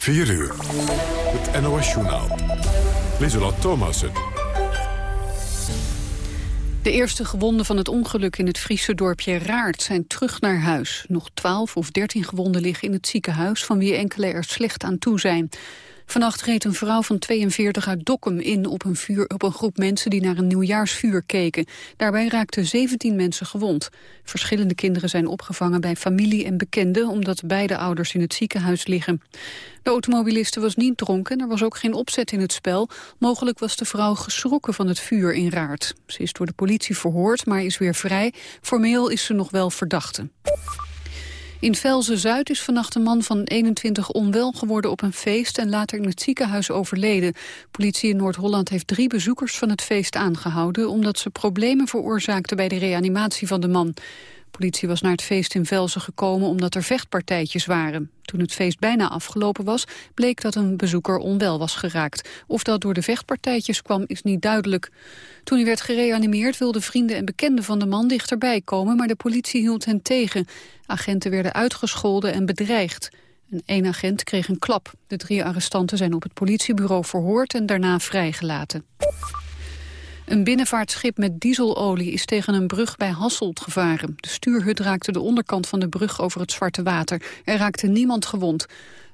4 uur. Het NOS-journaal. Lieselot Thomassen. De eerste gewonden van het ongeluk in het Friese dorpje Raart zijn terug naar huis. Nog 12 of 13 gewonden liggen in het ziekenhuis, van wie enkele er slecht aan toe zijn. Vannacht reed een vrouw van 42 uit Dokkum in op een, vuur, op een groep mensen die naar een nieuwjaarsvuur keken. Daarbij raakten 17 mensen gewond. Verschillende kinderen zijn opgevangen bij familie en bekenden omdat beide ouders in het ziekenhuis liggen. De automobiliste was niet dronken er was ook geen opzet in het spel. Mogelijk was de vrouw geschrokken van het vuur in Raart. Ze is door de politie verhoord, maar is weer vrij. Formeel is ze nog wel verdachte. In Velzen-Zuid is vannacht een man van 21 onwel geworden op een feest en later in het ziekenhuis overleden. Politie in Noord-Holland heeft drie bezoekers van het feest aangehouden omdat ze problemen veroorzaakten bij de reanimatie van de man. Politie was naar het feest in Velzen gekomen omdat er vechtpartijtjes waren. Toen het feest bijna afgelopen was, bleek dat een bezoeker onwel was geraakt. Of dat door de vechtpartijtjes kwam, is niet duidelijk. Toen hij werd gereanimeerd wilden vrienden en bekenden van de man dichterbij komen, maar de politie hield hen tegen. Agenten werden uitgescholden en bedreigd. Een agent kreeg een klap. De drie arrestanten zijn op het politiebureau verhoord en daarna vrijgelaten. Een binnenvaartschip met dieselolie is tegen een brug bij Hasselt gevaren. De stuurhut raakte de onderkant van de brug over het Zwarte Water. Er raakte niemand gewond.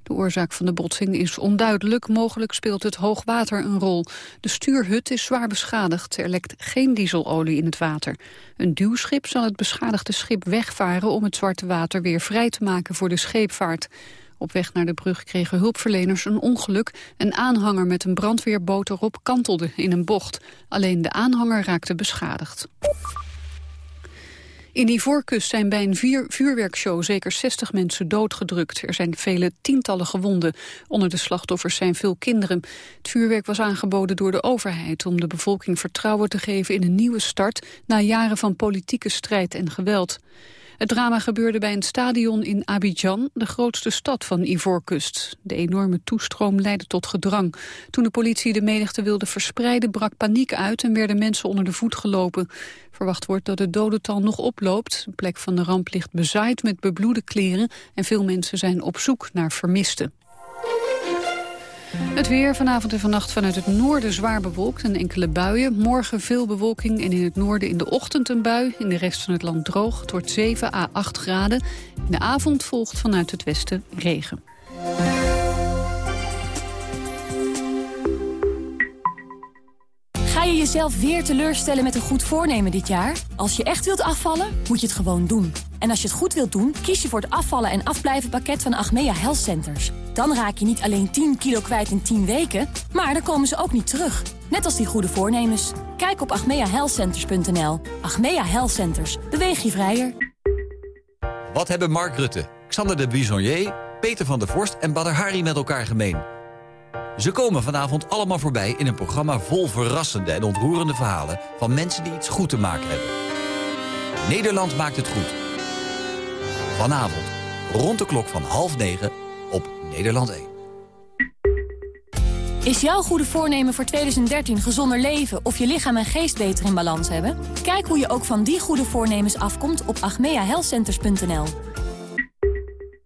De oorzaak van de botsing is onduidelijk. Mogelijk speelt het hoogwater een rol. De stuurhut is zwaar beschadigd. Er lekt geen dieselolie in het water. Een duwschip zal het beschadigde schip wegvaren... om het Zwarte Water weer vrij te maken voor de scheepvaart. Op weg naar de brug kregen hulpverleners een ongeluk. Een aanhanger met een brandweerboot erop kantelde in een bocht. Alleen de aanhanger raakte beschadigd. In Ivoorkust zijn bij een vier vuurwerkshow zeker 60 mensen doodgedrukt. Er zijn vele tientallen gewonden. Onder de slachtoffers zijn veel kinderen. Het vuurwerk was aangeboden door de overheid... om de bevolking vertrouwen te geven in een nieuwe start... na jaren van politieke strijd en geweld. Het drama gebeurde bij een stadion in Abidjan, de grootste stad van Ivoorkust. De enorme toestroom leidde tot gedrang. Toen de politie de menigte wilde verspreiden, brak paniek uit en werden mensen onder de voet gelopen. Verwacht wordt dat het dodental nog oploopt. De plek van de ramp ligt bezaaid met bebloede kleren en veel mensen zijn op zoek naar vermisten. Het weer vanavond en vannacht vanuit het noorden zwaar bewolkt en enkele buien. Morgen veel bewolking en in het noorden in de ochtend een bui. In de rest van het land droog. Wordt 7 à 8 graden. In de avond volgt vanuit het westen regen. Je jezelf weer teleurstellen met een goed voornemen dit jaar? Als je echt wilt afvallen, moet je het gewoon doen. En als je het goed wilt doen, kies je voor het afvallen en afblijven pakket van Achmea Health Centers. Dan raak je niet alleen 10 kilo kwijt in 10 weken, maar dan komen ze ook niet terug. Net als die goede voornemens. Kijk op achmeahealthcenters.nl. Achmea Health Centers. Beweeg je vrijer. Wat hebben Mark Rutte, Xander de Bisonnier, Peter van der Vorst en Badr Hari met elkaar gemeen? Ze komen vanavond allemaal voorbij in een programma vol verrassende en ontroerende verhalen... van mensen die iets goed te maken hebben. Nederland maakt het goed. Vanavond, rond de klok van half negen, op Nederland 1. Is jouw goede voornemen voor 2013 gezonder leven of je lichaam en geest beter in balans hebben? Kijk hoe je ook van die goede voornemens afkomt op agmeahealthcenters.nl.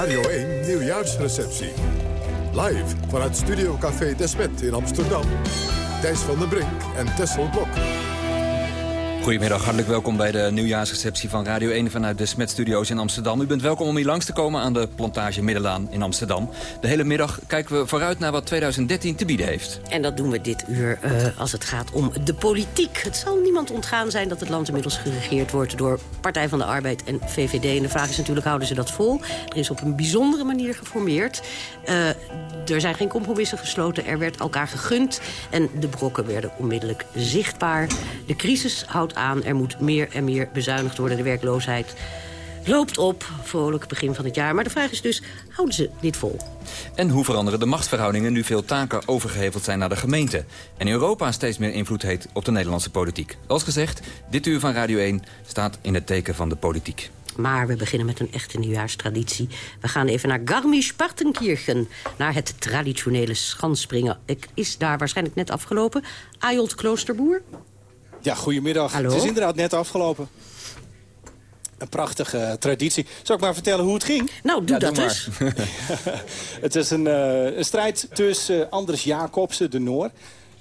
Radio 1 nieuwjaarsreceptie. Live vanuit Studio Café Desmet in Amsterdam. Thijs van den Brink en Tessel Blok. Goedemiddag, hartelijk welkom bij de nieuwjaarsreceptie van Radio 1 vanuit de Smet Studios in Amsterdam. U bent welkom om hier langs te komen aan de plantage Middelaan in Amsterdam. De hele middag kijken we vooruit naar wat 2013 te bieden heeft. En dat doen we dit uur uh, als het gaat om de politiek. Het zal niemand ontgaan zijn dat het land inmiddels geregeerd wordt door Partij van de Arbeid en VVD. En de vraag is natuurlijk, houden ze dat vol? Er is op een bijzondere manier geformeerd. Uh, er zijn geen compromissen gesloten, er werd elkaar gegund. En de brokken werden onmiddellijk zichtbaar. De crisis houdt aan, er moet meer en meer bezuinigd worden. De werkloosheid loopt op. Vrolijk begin van het jaar. Maar de vraag is dus, houden ze dit vol? En hoe veranderen de machtsverhoudingen nu veel taken overgeheveld zijn naar de gemeente? En Europa steeds meer invloed heeft op de Nederlandse politiek. Als gezegd, dit uur van Radio 1 staat in het teken van de politiek. Maar we beginnen met een echte nieuwjaarstraditie. We gaan even naar Garmisch-Partenkirchen. Naar het traditionele schanspringen. Ik is daar waarschijnlijk net afgelopen. Ajold Kloosterboer. Ja, goedemiddag. Hallo. Het is inderdaad net afgelopen. Een prachtige eh, traditie. Zal ik maar vertellen hoe het ging? Nou, doe Ja, dat doe eens. Het is een, eh, een strijd tussen eh, Anders Jacobsen, de Noor...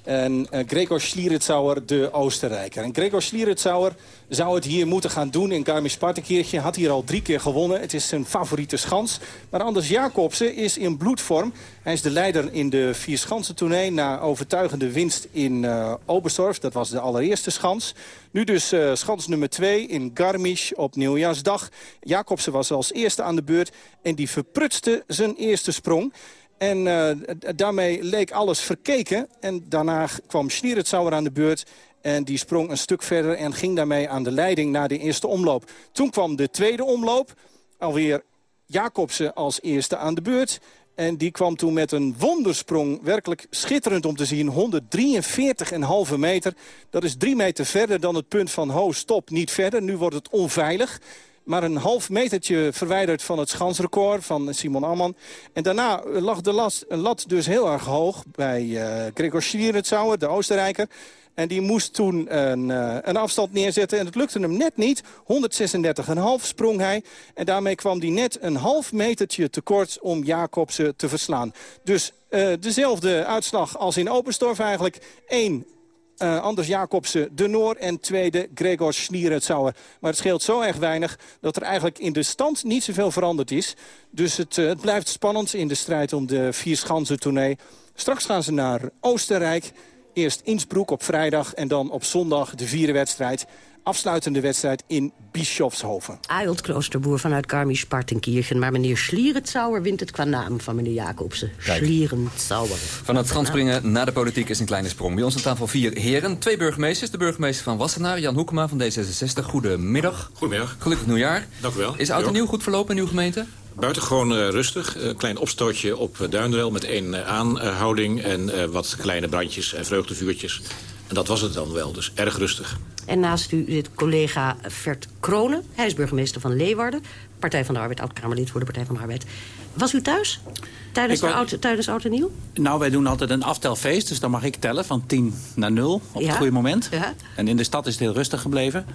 en eh, Gregor Schlierenzauer, de Oostenrijker. En Gregor Schlierenzauer zou het hier moeten gaan doen in Garmisch-Partenkirchen. Had hier al drie keer gewonnen. Het is zijn favoriete schans. Maar Anders Jacobsen is in bloedvorm. Hij is de leider in de Vierschansen-tournee... na overtuigende winst in eh Oberstdorf. Dat was de allereerste schans. Nu dus eh, schans nummer twee in Garmisch op Nieuwjaarsdag. Jacobsen was als eerste aan de beurt en die verprutste zijn eerste sprong. En eh, daarmee leek alles verkeken. En daarna kwam Schlierenzauer aan de beurt. En die sprong een stuk verder en ging daarmee aan de leiding na de eerste omloop. Toen kwam de tweede omloop. Alweer Jacobsen als eerste aan de beurt. En die kwam toen met een wondersprong, werkelijk schitterend om te zien. 143,5 meter. Dat is drie meter verder dan het punt van ho, stop, niet verder. Nu wordt het onveilig. Maar een half metertje verwijderd van het schansrecord van Simon Amman. En daarna lag de lat, een lat dus heel erg hoog bij eh Gregor Schlierenzauer, de Oostenrijker. En die moest toen een, eh, een afstand neerzetten. En het lukte hem net niet. 136,5 sprong hij. En daarmee kwam hij net een half metertje tekort om Jacobsen te verslaan. Dus eh, dezelfde uitslag als in Openstorf eigenlijk. 1 eh, Anders Jacobsen, de Noor en tweede Gregor Schlierenzauer. Maar het scheelt zo erg weinig dat er eigenlijk in de stand niet zoveel veranderd is. Dus het, eh, het blijft spannend in de strijd om de Vierschansen tournee. Straks gaan ze naar Oostenrijk. Eerst Innsbruck op vrijdag en dan op zondag de vierde wedstrijd. Afsluitende wedstrijd in Bischofshofen. Ajold Kloosterboer vanuit Garmisch-Partenkirchen. Maar meneer Schlierenzauer wint het qua naam van meneer Jacobsen. Kijk. Schlierenzauer. Van het schanspringen naar de politiek is een kleine sprong. Bij ons aan tafel vier heren, twee burgemeesters. De burgemeester van Wassenaar, Jan Hoekema van D66. Goedemiddag. Goedemiddag. Gelukkig nieuwjaar. Dank u wel. Is oud en nieuw goed verlopen in uw gemeente? Buitengewoon eh, rustig. Een klein opstootje op uh, Duindrel met één eh, aanhouding... en eh, wat kleine brandjes en vreugdevuurtjes. En dat was het dan wel, dus erg rustig. En naast u zit collega Vert Kronen. Hij is burgemeester van Leeuwarden. Partij van de Arbeid, oud-Kamerlid voor de Partij van de Arbeid. Was u thuis? Tijdens, de oud, tijdens Oud en Nieuw? Nou, wij doen altijd een aftelfeest, dus dan mag ik tellen van 10 naar 0 op Ja. het goede moment. Ja. En in de stad is het heel rustig gebleven.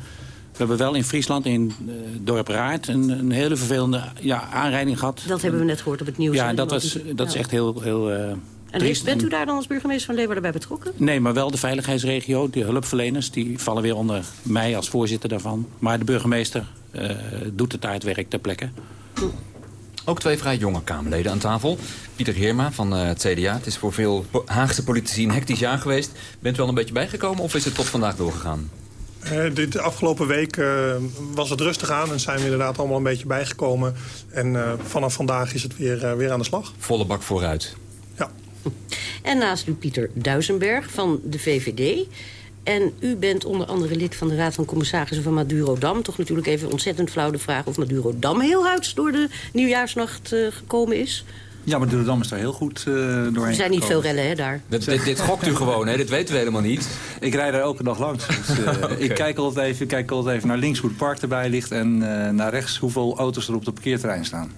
We hebben wel in Friesland, in eh, dorp Raart, een, een hele vervelende ja, aanrijding gehad. Dat hebben we net gehoord op het nieuws. Ja, hè? dat, was, dat is echt heel, heel eh, En heeft, bent u daar dan als burgemeester van Leeuwarden bij betrokken? Nee, maar wel de veiligheidsregio, de hulpverleners... die vallen weer onder mij als voorzitter daarvan. Maar de burgemeester eh, doet het daar het werk ter plekke. Ook twee vrij jonge Kamerleden aan tafel. Pieter Heerma van eh, het CDA. Het is voor veel Haagse politici een hectisch jaar geweest. Bent u al een beetje bijgekomen of is het tot vandaag doorgegaan? Eh, dit, de afgelopen week eh, was het rustig aan en zijn we inderdaad allemaal een beetje bijgekomen. En eh, vanaf vandaag is het weer, weer aan de slag. Volle bak vooruit. En naast u Pieter Duisenberg van de VVD. En u bent onder andere lid van de Raad van Commissarissen van Madurodam. Toch natuurlijk even ontzettend flauw de vraag of Madurodam heel huids door de nieuwjaarsnacht eh, gekomen is. Ja, maar Durodam is daar heel goed uh, doorheen Er zijn niet veel rellen, hè, daar. Dit, dit, dit gokt u gewoon, hè? Dit weten we helemaal niet. Ik rijd daar elke dag langs. Dus, uh, okay. Ik kijk altijd, even, kijk altijd even naar links hoe het park erbij ligt... en uh, naar rechts hoeveel auto's er op het parkeerterrein staan.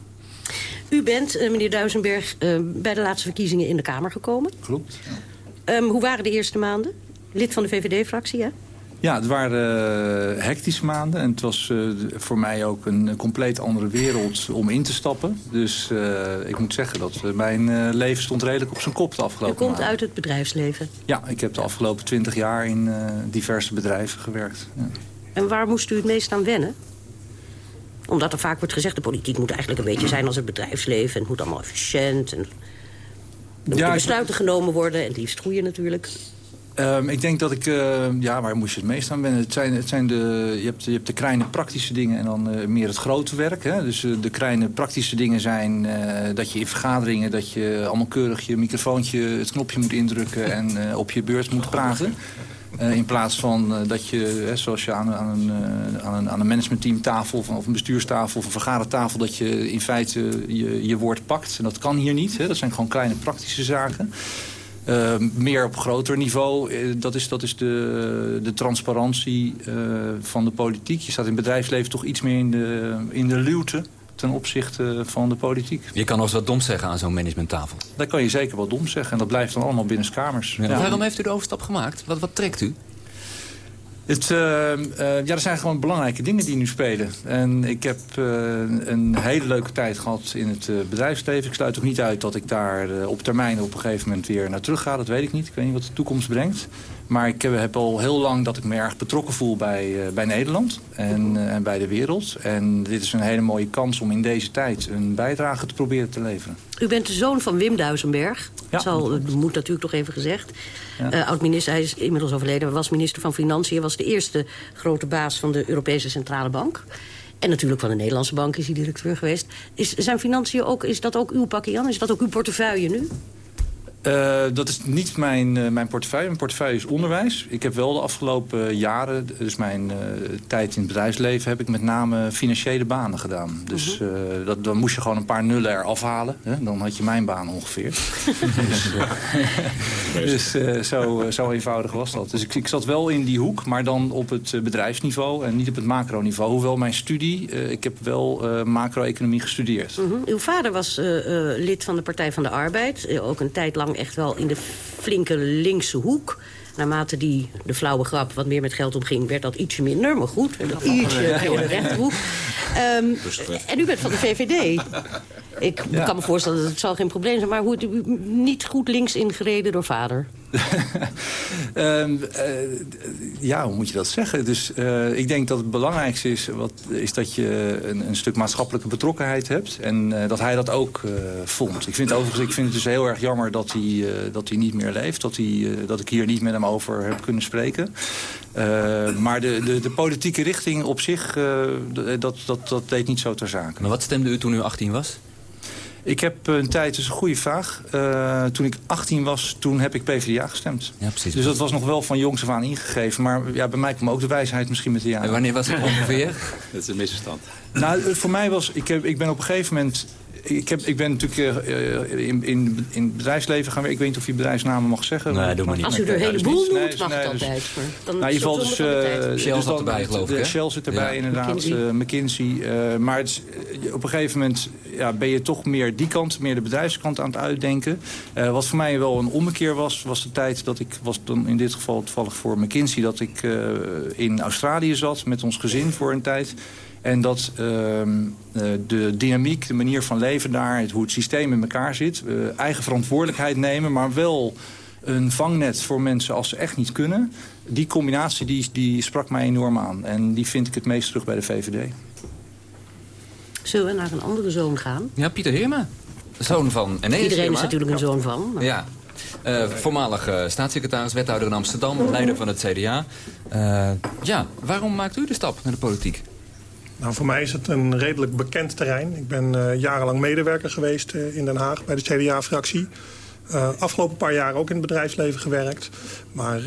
U bent, uh, meneer Duisenberg, uh, bij de laatste verkiezingen in de Kamer gekomen. Klopt. Um, hoe waren de eerste maanden? Lid van de VVD-fractie, hè? Ja, het waren uh, hectische maanden. En het was uh, voor mij ook een compleet andere wereld om in te stappen. Dus uh, ik moet zeggen dat mijn leven stond redelijk op zijn kop de afgelopen U komt maanden. uit het bedrijfsleven? Ja, ik heb de afgelopen twintig jaar in diverse bedrijven gewerkt. Ja. En waar moest u het meest aan wennen? Omdat er vaak wordt gezegd, de politiek moet eigenlijk een beetje zijn als het bedrijfsleven. En het moet allemaal efficiënt. En er ja, besluiten ik... genomen worden. En het liefst groeien natuurlijk. Um, ik denk dat ik... Uh, ja, waar moest je het meest aan wennen? Het zijn, het zijn de, je, hebt, je hebt de kleine praktische dingen en dan uh, meer het grote werk. Hè? Dus uh, de kleine praktische dingen zijn dat je in vergaderingen... dat je allemaal keurig je microfoontje, het knopje moet indrukken... en op je beurt moet praten. In plaats van dat je, zoals je aan, aan, een, aan, een, aan een managementteamtafel of een bestuurstafel of een vergadertafel... dat je in feite je, je woord pakt. En dat kan hier niet. Hè. Dat zijn gewoon kleine praktische zaken. meer op groter niveau, dat is, dat is de, de transparantie van de politiek. Je staat in het bedrijfsleven toch iets meer in de, in de luwte ten opzichte van de politiek. Je kan nog eens wat dom zeggen aan zo'n managementtafel. Dat kan je zeker wel dom zeggen. En dat blijft dan allemaal binnen kamers. Ja. Waarom heeft u de overstap gemaakt? Wat, wat trekt u? Het, uh, uh, ja, er zijn gewoon belangrijke dingen die nu spelen. En ik heb uh, een hele leuke tijd gehad in het bedrijfsleven. Ik sluit ook niet uit dat ik daar op termijn op een gegeven moment weer naar terug ga. Dat weet ik niet. Ik weet niet wat de toekomst brengt. Maar ik heb al heel lang dat ik me erg betrokken voel bij, bij Nederland en, en bij de wereld. En dit is een hele mooie kans om in deze tijd een bijdrage te proberen te leveren. U bent de zoon van Wim Duisenberg. Ja. Dat moet natuurlijk toch even gezegd. Ja. Uh, Oud-minister, hij is inmiddels overleden. was minister van Financiën. was de eerste grote baas van de Europese Centrale Bank. En natuurlijk van de Nederlandse bank is hij directeur geweest. Is zijn financiën ook, is dat ook uw pakje Jan? Is dat ook uw portefeuille nu? Uh, dat is niet mijn, uh, mijn portefeuille. Mijn portefeuille is onderwijs. Ik heb wel de afgelopen jaren, dus mijn uh, tijd in het bedrijfsleven... heb ik met name financiële banen gedaan. Dus -huh. dat, dan moest je gewoon een paar nullen eraf halen. Hè? Dan had je mijn baan ongeveer. dus dus zo, zo eenvoudig was dat. Dus ik, ik, zat wel in die hoek, maar dan op het bedrijfsniveau... en niet op het macroniveau. Hoewel mijn studie, ik heb wel macro-economie gestudeerd. -huh. Uw vader was lid van de Partij van de Arbeid. ook een tijd lang echt wel in de flinke linkse hoek. Naarmate die, de flauwe grap, wat meer met geld omging... werd dat ietsje minder, maar goed. En dat ietsje in de rechterhoek. Um, en u bent van de VVD. Ik ja. kan me voorstellen dat het zal geen probleem zijn... maar hoe u niet goed links ingereden door vader? Um, uh, ja, hoe moet je dat zeggen? Dus uh, ik denk dat het belangrijkste is, wat, is dat je een, een stuk maatschappelijke betrokkenheid hebt. En uh, dat hij dat ook vond. Ik vind, overigens, ik vind het dus heel erg jammer dat hij, dat hij niet meer leeft. Dat, hij, dat ik hier niet met hem over heb kunnen spreken. maar de, de, de, politieke richting op zich, dat, dat, dat deed niet zo ter zake. Maar wat stemde u toen u 18 was? Ik heb een tijd, dat is een goede vraag. Uh, toen ik 18 was, toen heb ik PvdA gestemd. Ja, precies. Dus dat was nog wel van jongs af aan ingegeven. Maar ja, bij mij kwam ook de wijsheid misschien met de jaren. En wanneer was het ongeveer? dat is een misverstand. Nou, voor mij was... Ik, heb, ik ben op een gegeven moment ik, heb, ik ben natuurlijk uh, in, in, in het bedrijfsleven gaan Ik weet niet of je bedrijfsnamen mag zeggen. Nee, doe maar niet. Als u er een heleboel noemt, nee, mag nee, het dus, altijd. Dan nou, in ieder geval dus, uh, Shell dus zat erbij, geloof ik. Shell zit erbij, ja. inderdaad. McKinsey. Uh, McKinsey maar het, op een gegeven moment ja, ben je toch meer die kant, meer de bedrijfskant aan het uitdenken. wat voor mij wel een ommekeer was, was de tijd dat ik, was dan in dit geval toevallig voor McKinsey, dat ik in Australië zat met ons gezin voor een tijd. En dat uh, de dynamiek, de manier van leven daar, het, hoe het systeem in elkaar zit... Uh, eigen verantwoordelijkheid nemen, maar wel een vangnet voor mensen als ze echt niet kunnen. Die combinatie die, die sprak mij enorm aan. En die vind ik het meest terug bij de VVD. Zullen we naar een andere zoon gaan? Ja, Pieter Heerma. Zoon van Iedereen Heerma. is natuurlijk een zoon van. Maar... Ja. Uh, voormalig uh, staatssecretaris, wethouder in Amsterdam, leider van het CDA. Uh, ja, waarom maakt u de stap naar de politiek? Nou, voor mij is het een redelijk bekend terrein. Ik ben uh, jarenlang medewerker geweest uh, in Den Haag bij de CDA-fractie. Uh, afgelopen paar jaar ook in het bedrijfsleven gewerkt. Maar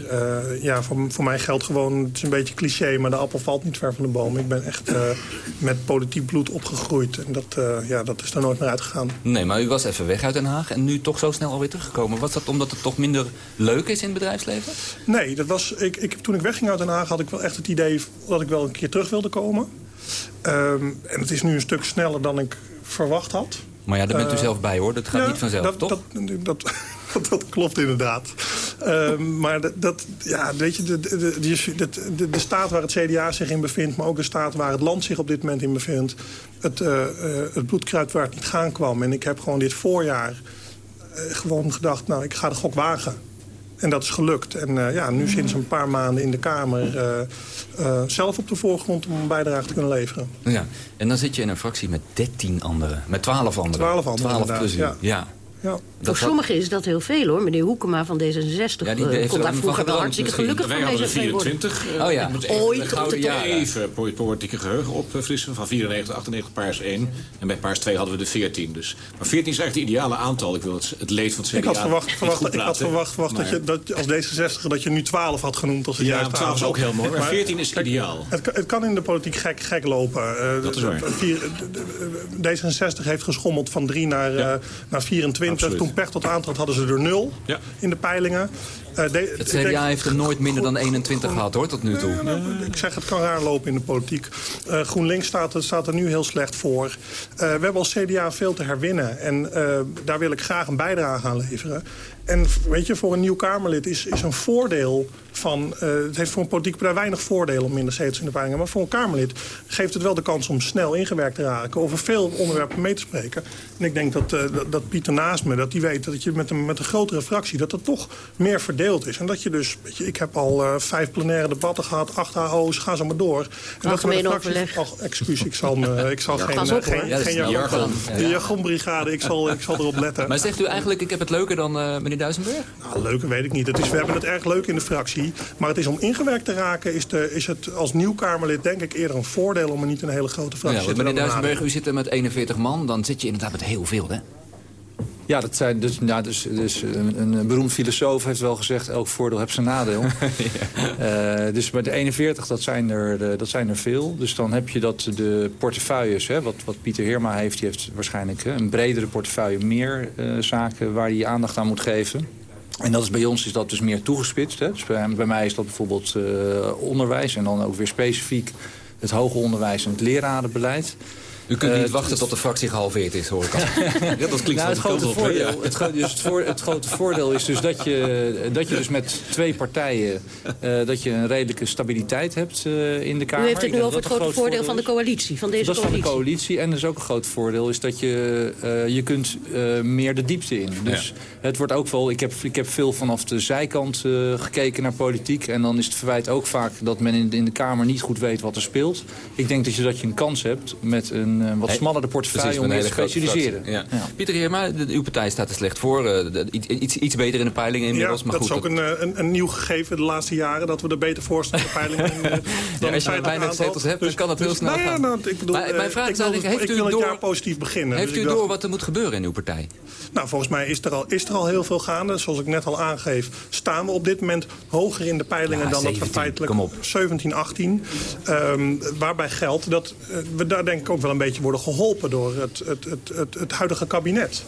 ja, voor, voor mij geldt gewoon, het is een beetje cliché... maar de appel valt niet ver van de boom. Ik ben echt met politiek bloed opgegroeid. En dat, ja, dat is er nooit meer uitgegaan. Nee, maar u was even weg uit Den Haag en nu toch zo snel alweer teruggekomen. Was dat omdat het toch minder leuk is in het bedrijfsleven? Nee, dat was, ik, ik, toen ik wegging uit Den Haag had ik wel echt het idee... dat ik wel een keer terug wilde komen... Um, en het is nu een stuk sneller dan ik verwacht had. Maar ja, daar bent u uh, zelf bij hoor. Dat gaat ja, niet vanzelf, dat, toch? Dat, dat, dat, klopt inderdaad. Uh, maar dat, dat, ja, weet je, de, de, de, de, de staat waar het CDA zich in bevindt... maar ook de staat waar het land zich op dit moment in bevindt... het, uh, het bloedkruid waar het niet gaan kwam. En ik heb gewoon dit voorjaar gewoon gedacht... nou, ik ga de gok wagen. En dat is gelukt. En uh, ja, nu sinds een paar maanden in de Kamer uh, uh, zelf op de voorgrond om een bijdrage te kunnen leveren. Ja, en dan zit je in een fractie met 13 anderen, met 12 anderen. 12 anderen, 12 plus ja. ja. Ja. Voor sommigen is dat heel veel hoor. Meneer Hoekema van D66 ja, die uh, kon daar vroeger wel hartstikke gelukkig Wij van deze 24. Uh, oh ja. Ooit op de. Even politieke geheugen opfrissen. Van 94, 98 paars 1. En bij paars 2 hadden we de 14. Dus. Maar 14 is eigenlijk het ideale aantal. Ik wil het, het leed van het CDA Ik had verwacht, verwacht, ik had verwacht, verwacht dat, je, dat als D66 dat je nu 12 had genoemd. Als het ja, 12 is ook heel mooi. Maar 14 is ideaal. Het, het kan in de politiek gek, gek lopen. Uh, dat is waar. D66 heeft geschommeld van 3 naar, ja. naar 24. Absoluut. Toen Pechtold aantrad hadden ze er 0 ja. in de peilingen. De, het CDA denk, heeft er nooit minder dan 21 gehad hoor, tot nu toe. Nou, ik zeg, het kan raar lopen in de politiek. Uh, GroenLinks staat, staat, er nu heel slecht voor. we hebben als CDA veel te herwinnen. En daar wil ik graag een bijdrage aan leveren. En weet je, voor een nieuw Kamerlid is, is een voordeel van... Uh, het heeft voor een politieke partij weinig voordelen om minder zetels in de peilingen. Maar voor een Kamerlid geeft het wel de kans om snel ingewerkt te raken... over veel onderwerpen mee te spreken. En ik denk dat, uh, dat, dat, Pieter naast me, dat die weet dat je met een, met een grotere fractie... dat het toch meer verdeeld is. En dat je dus, weet je, ik heb al uh, vijf plenaire debatten gehad, acht AO's, ga zo maar door. En Algemeen dat overleg. Oh, excuus, ik zal, me, ik zal ja, geen, op, geen, ja, geen jargon, ja. jargonbrigade, ik zal, ik zal erop letten. Maar zegt u eigenlijk, ik heb het leuker dan meneer Duisenberg? Nou, leuker weet ik niet. Het is, we hebben het erg leuk in de fractie. Maar het is om ingewerkt te raken, is, de, is het als nieuw Kamerlid denk ik eerder een voordeel om er niet een hele grote fractie ja, te Meneer Duisenberg, u zit er met 41 man, dan zit je inderdaad met heel veel, hè? Ja, dat zijn dus, ja, dus, dus een, een beroemd filosoof heeft wel gezegd... elk voordeel heeft zijn nadeel. ja. uh, dus met de 41, dat zijn, er, dat zijn er veel. Dus dan heb je dat de portefeuilles, hè, wat, wat Pieter Heerma heeft... die heeft waarschijnlijk hè, een bredere portefeuille, meer uh, zaken waar hij aandacht aan moet geven. En dat is, bij ons is dat dus meer toegespitst. Hè. Dus bij, bij, mij is dat bijvoorbeeld uh, onderwijs en dan ook weer specifiek het hoger onderwijs en het lerarenbeleid. U kunt niet uh, wachten tot de fractie gehalveerd is, hoor ik al. ja, dat klinkt nou, het, grote voordeel, ja. het, gro dus het, voor, het, grote voordeel is dus dat je, dat je dus met twee partijen... Uh, dat je een redelijke stabiliteit hebt uh, in de Kamer. U heeft het nu over het grote voordeel, voordeel van de coalitie, van deze dat coalitie. Dat is van de coalitie. En dus ook een groot voordeel is dat je, je kunt meer de diepte in. Dus ja. Het wordt ook wel... Ik heb, ik heb veel vanaf de zijkant gekeken naar politiek. En dan is het verwijt ook vaak dat men in, in de Kamer niet goed weet wat er speelt. Ik denk dat je, dat je een kans hebt met een een wat smaller de portefeuille om meer te specialiseren. Ja. Ja. Pieter Heerma, uw partij staat er slecht voor. Uh, iets, iets beter in de peilingen inmiddels. Ja, maar dat goed, is ook een, een, een, nieuw gegeven de laatste jaren... dat we er beter voor staan in de peilingen. dan als je weinig zetels hebt, dan kan dat heel dus, snel nou gaan. Nou, ik bedoel, maar, mijn vraag is eigenlijk, heeft ik wil u door, positief beginnen. Heeft dus u door wat er moet gebeuren in uw partij? Nou, volgens mij is er, al, is er al heel veel gaande. Zoals ik net al aangeef, staan we op dit moment hoger in de peilingen... Ja, dan 17, dat we feitelijk kom op. 17, 18. Um, waarbij geldt dat uh, we daar denk ik ook wel een beetje worden geholpen... door het, het, het, het, het huidige kabinet.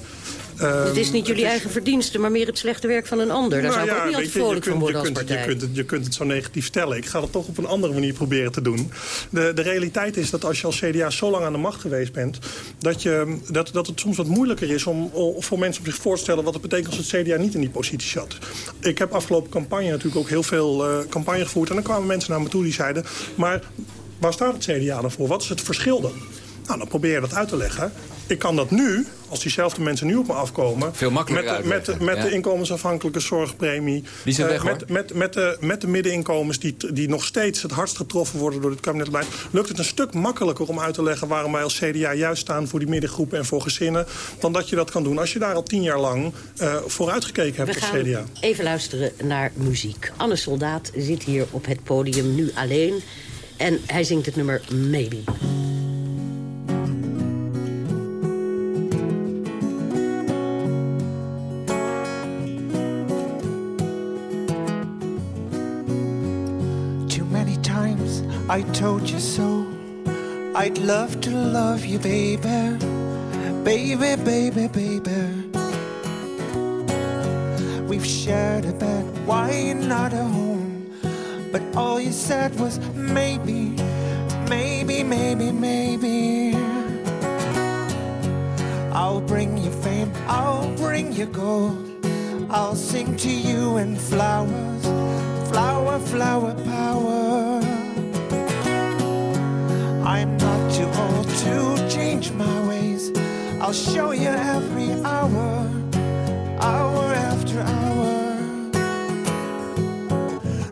Um, het is niet jullie eigen verdienste, maar meer het slechte werk van een ander. Daar nou zou ik ja, ook niet altijd vrolijk van worden als partij. Je kunt, het, je kunt het zo negatief stellen. Ik ga het toch op een andere manier proberen te doen. De, de realiteit is dat als je als CDA zo lang aan de macht geweest bent... dat, je, dat, dat het soms wat moeilijker is om, om voor mensen om zich voor te stellen... wat het betekent als het CDA niet in die positie zat. Ik heb afgelopen campagne natuurlijk ook heel veel uh, campagne gevoerd... en dan kwamen mensen naar me toe die zeiden... maar waar staat het CDA dan voor? Wat is het verschil dan? Nou, dan probeer je dat uit te leggen. Ik kan dat nu, als diezelfde mensen nu op me afkomen... Veel makkelijker met, de, met, de, met ja. de inkomensafhankelijke zorgpremie. Die zijn weg, uh, met, met, met, de, met de middeninkomens die, die nog steeds het hardst getroffen worden... door het kabinetbeleid, lukt het een stuk makkelijker om uit te leggen... waarom wij als CDA juist staan voor die middengroepen en voor gezinnen... dan dat je dat kan doen als je daar al tien jaar lang uh, vooruitgekeken hebt We als gaan CDA. even luisteren naar muziek. Anne Soldaat zit hier op het podium nu alleen... en hij zingt het nummer Maybe. I told you so. I'd love to love you, baby. Baby, baby, baby. We've shared a bed, why not a home? But all you said was maybe, maybe, maybe, maybe. I'll bring you fame, I'll bring you gold. I'll sing to you in flowers, flower, flower, power. I'm not too old to change my ways. I'll show you every hour, hour after hour.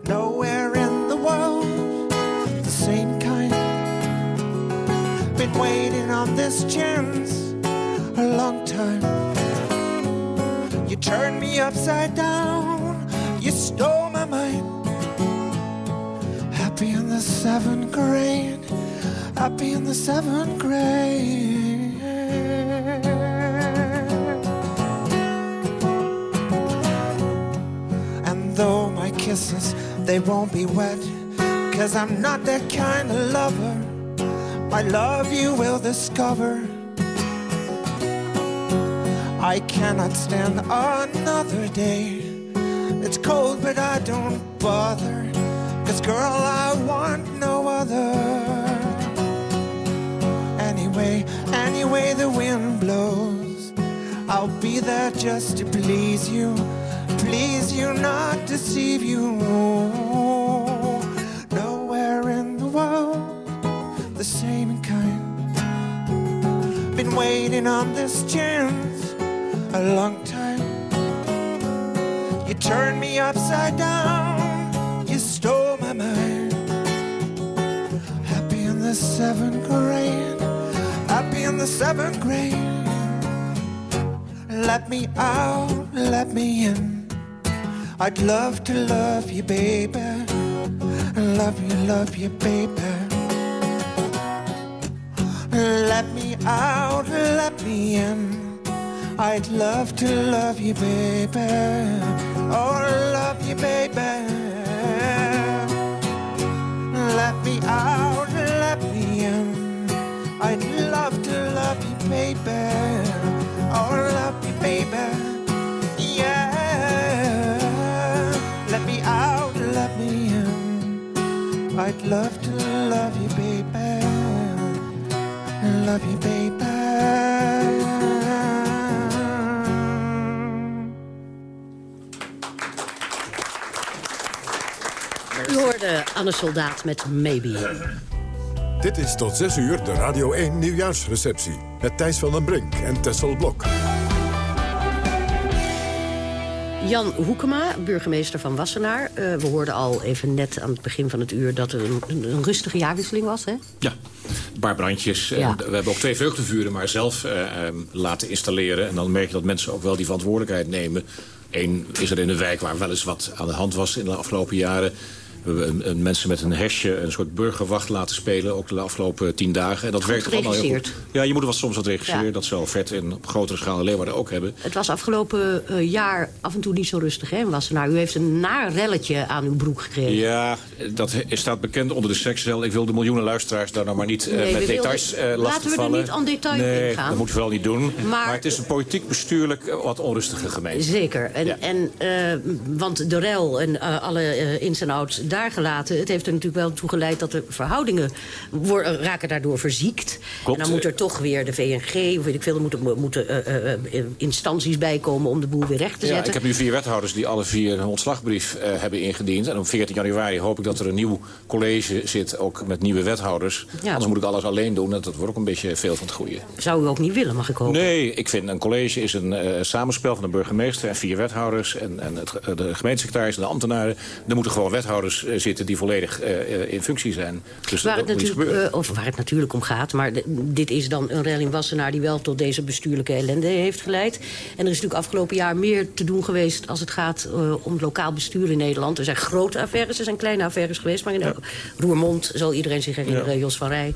Nowhere in the world, the same kind. Been waiting on this chance a long time. You turned me upside down. You stole my mind. Happy in the seventh grade. Happy in the seventh grade. And though my kisses, they won't be wet. Cause I'm not that kind of lover. My love you will discover. I cannot stand another day. It's cold, but I don't bother. Cause girl, I want no other. Anyway, anyway, the wind blows. I'll be there just to please you. Please you, not deceive you. Nowhere in the world the same in kind. Been waiting on this chance a long time. You turned me upside down. You stole my mind. Happy in the seventh grade. The seventh grade. Let me out, let me in. I'd love to love you, baby. Love you, love you, baby. Let me out, let me in. I'd love to love you, baby. Oh, love you, baby. Let me out, let me in. I'd love baby. Oh, love baby. Yeah. Let me out, let me in. I'd love to love you, baby. Love you, baby. U hoorde Anne Soldaat met Maybe. Dit is tot 6 uur de Radio 1 nieuwjaarsreceptie. Met Thijs van den Brink en Tessel Blok. Jan Hoekema, burgemeester van Wassenaar. Eh, we hoorden al even net aan het begin van het uur... dat er een, een, een rustige jaarwisseling was, hè? Ja, een paar brandjes. Ja. En We hebben ook twee vreugdevuren maar zelf eh, eh, laten installeren. En dan merk je dat mensen ook wel die verantwoordelijkheid nemen. Eén is er in een wijk waar wel eens wat aan de hand was in de afgelopen jaren. We hebben een, mensen met een hesje een soort burgerwacht laten spelen... ook de afgelopen tien dagen. En dat Goed werkt toch allemaal heel goed. Ja, je moet wat soms wat regisseren. Ja. Dat zal vet en op grotere schaal in Leeuwarden ook hebben. Het was afgelopen eh, jaar af en toe niet zo rustig, hè, in Wassenaar. U heeft een naar relletje aan uw broek gekregen. Ja, dat staat bekend onder de sekscel. Ik wil de miljoenen luisteraars daar nou maar niet eh, Nee, met we details eh laten lastig we er niet aan detail nee, ingaan. dat moet je vooral niet doen. Maar- Maar, het is een politiek bestuurlijk eh, wat onrustige gemeente. Zeker. En, Ja. en, want de rel en alle ins en outs daar gelaten... het heeft er natuurlijk wel toe geleid dat de verhoudingen raken daardoor verziekt. Klopt. En dan moet er toch weer de VNG, of weet ik veel... er moeten, moeten eh, instanties bij komen om de boel weer recht te Ja, zetten. ik heb nu vier wethouders die alle vier een ontslagbrief hebben ingediend. En op 14 januari hoop ik dat er een nieuw college zit, ook met nieuwe wethouders. Ja. Anders moet ik alles alleen doen en dat wordt ook een beetje veel van het goede. Zou u ook niet willen, mag ik hopen? Nee, ik vind een college is een samenspel van de burgemeester en vier wethouders... en, en het, de gemeentesecretaris en de ambtenaren. Er moeten gewoon wethouders eh, zitten die volledig eh, eh, in functie zijn. Dus Waar het, natuurlijk, of waar het natuurlijk om gaat, maar de- dit is dan een rel in Wassenaar... die wel tot deze bestuurlijke ellende heeft geleid. En er is natuurlijk afgelopen jaar meer te doen geweest... als het gaat om lokaal bestuur in Nederland. Er zijn grote affaires, er zijn kleine affaires geweest... maar in Roermond zal iedereen zich herinneren, Jos van Rij.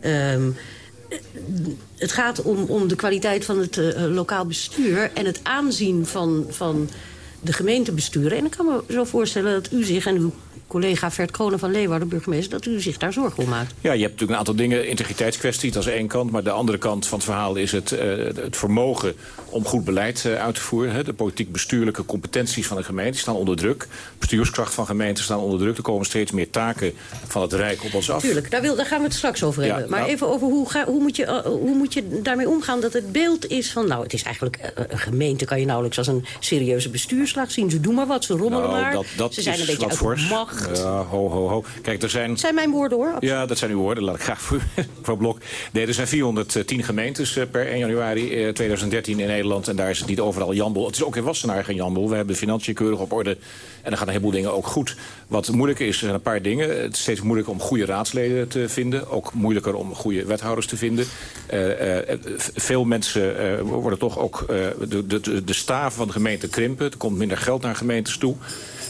Ehm, het gaat om, om de kwaliteit van het lokaal bestuur... en het aanzien van, van de gemeentebesturen. En ik kan me zo voorstellen dat u zich en uw collega Vert Kronen van Leeuwarden, burgemeester... dat u zich daar zorgen om maakt. Ja, je hebt natuurlijk een aantal dingen. Integriteitskwestie, dat is één kant. Maar de andere kant van het verhaal is het, eh, het vermogen om goed beleid eh, uit te voeren. Hè. De politiek-bestuurlijke competenties van de gemeente staan onder druk. Bestuurskracht van gemeenten staan onder druk. Er komen steeds meer taken van het Rijk op ons af. Tuurlijk, daar, wil, daar gaan we het straks over Ja, hebben. Maar nou- even over hoe, ga, hoe, moet je, eh, hoe moet je daarmee omgaan dat het beeld is van... nou, het is eigenlijk een gemeente kan je nauwelijks als een serieuze bestuurslag zien. Ze doen maar wat, ze rommelen Nou, maar. dat- dat ze zijn een beetje uit fors. Ja, ho, ho, ho. Kijk, er zijn... Het zijn mijn woorden hoor. Ja, dat zijn uw woorden. Laat ik graag voor, voor Blok. Nee, er zijn 410 gemeentes eh, per 1 januari eh, 2013 in Nederland. En daar is het niet overal jambel. Het is ook in Wassenaar geen jambel. We hebben de financiën keurig op orde. En dan gaan een heleboel dingen ook goed. Wat moeilijk is, er zijn een paar dingen. Het is steeds moeilijker om goede raadsleden te vinden. Ook moeilijker om goede wethouders te vinden. Eh, eh, veel mensen eh, worden toch ook... eh, de, de, de staven van de gemeente krimpen. Er komt minder geld naar gemeentes toe.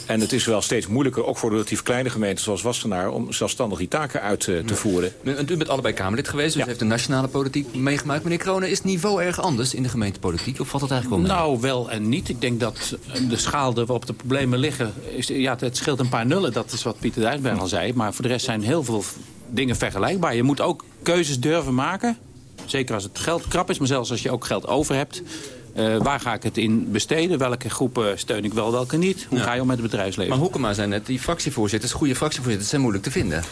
En het is wel steeds moeilijker, ook voor relatief kleine gemeenten zoals Wassenaar... om zelfstandig die taken uit eh, te voeren. U bent allebei Kamerlid geweest, dus u heeft de nationale politiek meegemaakt. Meneer Kronen, is het niveau erg anders in de gemeentepolitiek? Of valt het eigenlijk wel mee? Nou, wel en niet. Ik denk dat de schaal waarop de problemen liggen... Is, ja, het scheelt een paar nullen, dat is wat Pieter Dijsberg al zei. Maar voor de rest zijn heel veel dingen vergelijkbaar. Je moet ook keuzes durven maken. Zeker als het geld krap is, maar zelfs als je ook geld over hebt. Eh, waar ga ik het in besteden? Welke groepen steun ik wel, welke niet? Hoe Ja. ga je om met het bedrijfsleven? Maar Hoekema zei net, die fractievoorzitters, goede fractievoorzitters... zijn moeilijk te vinden.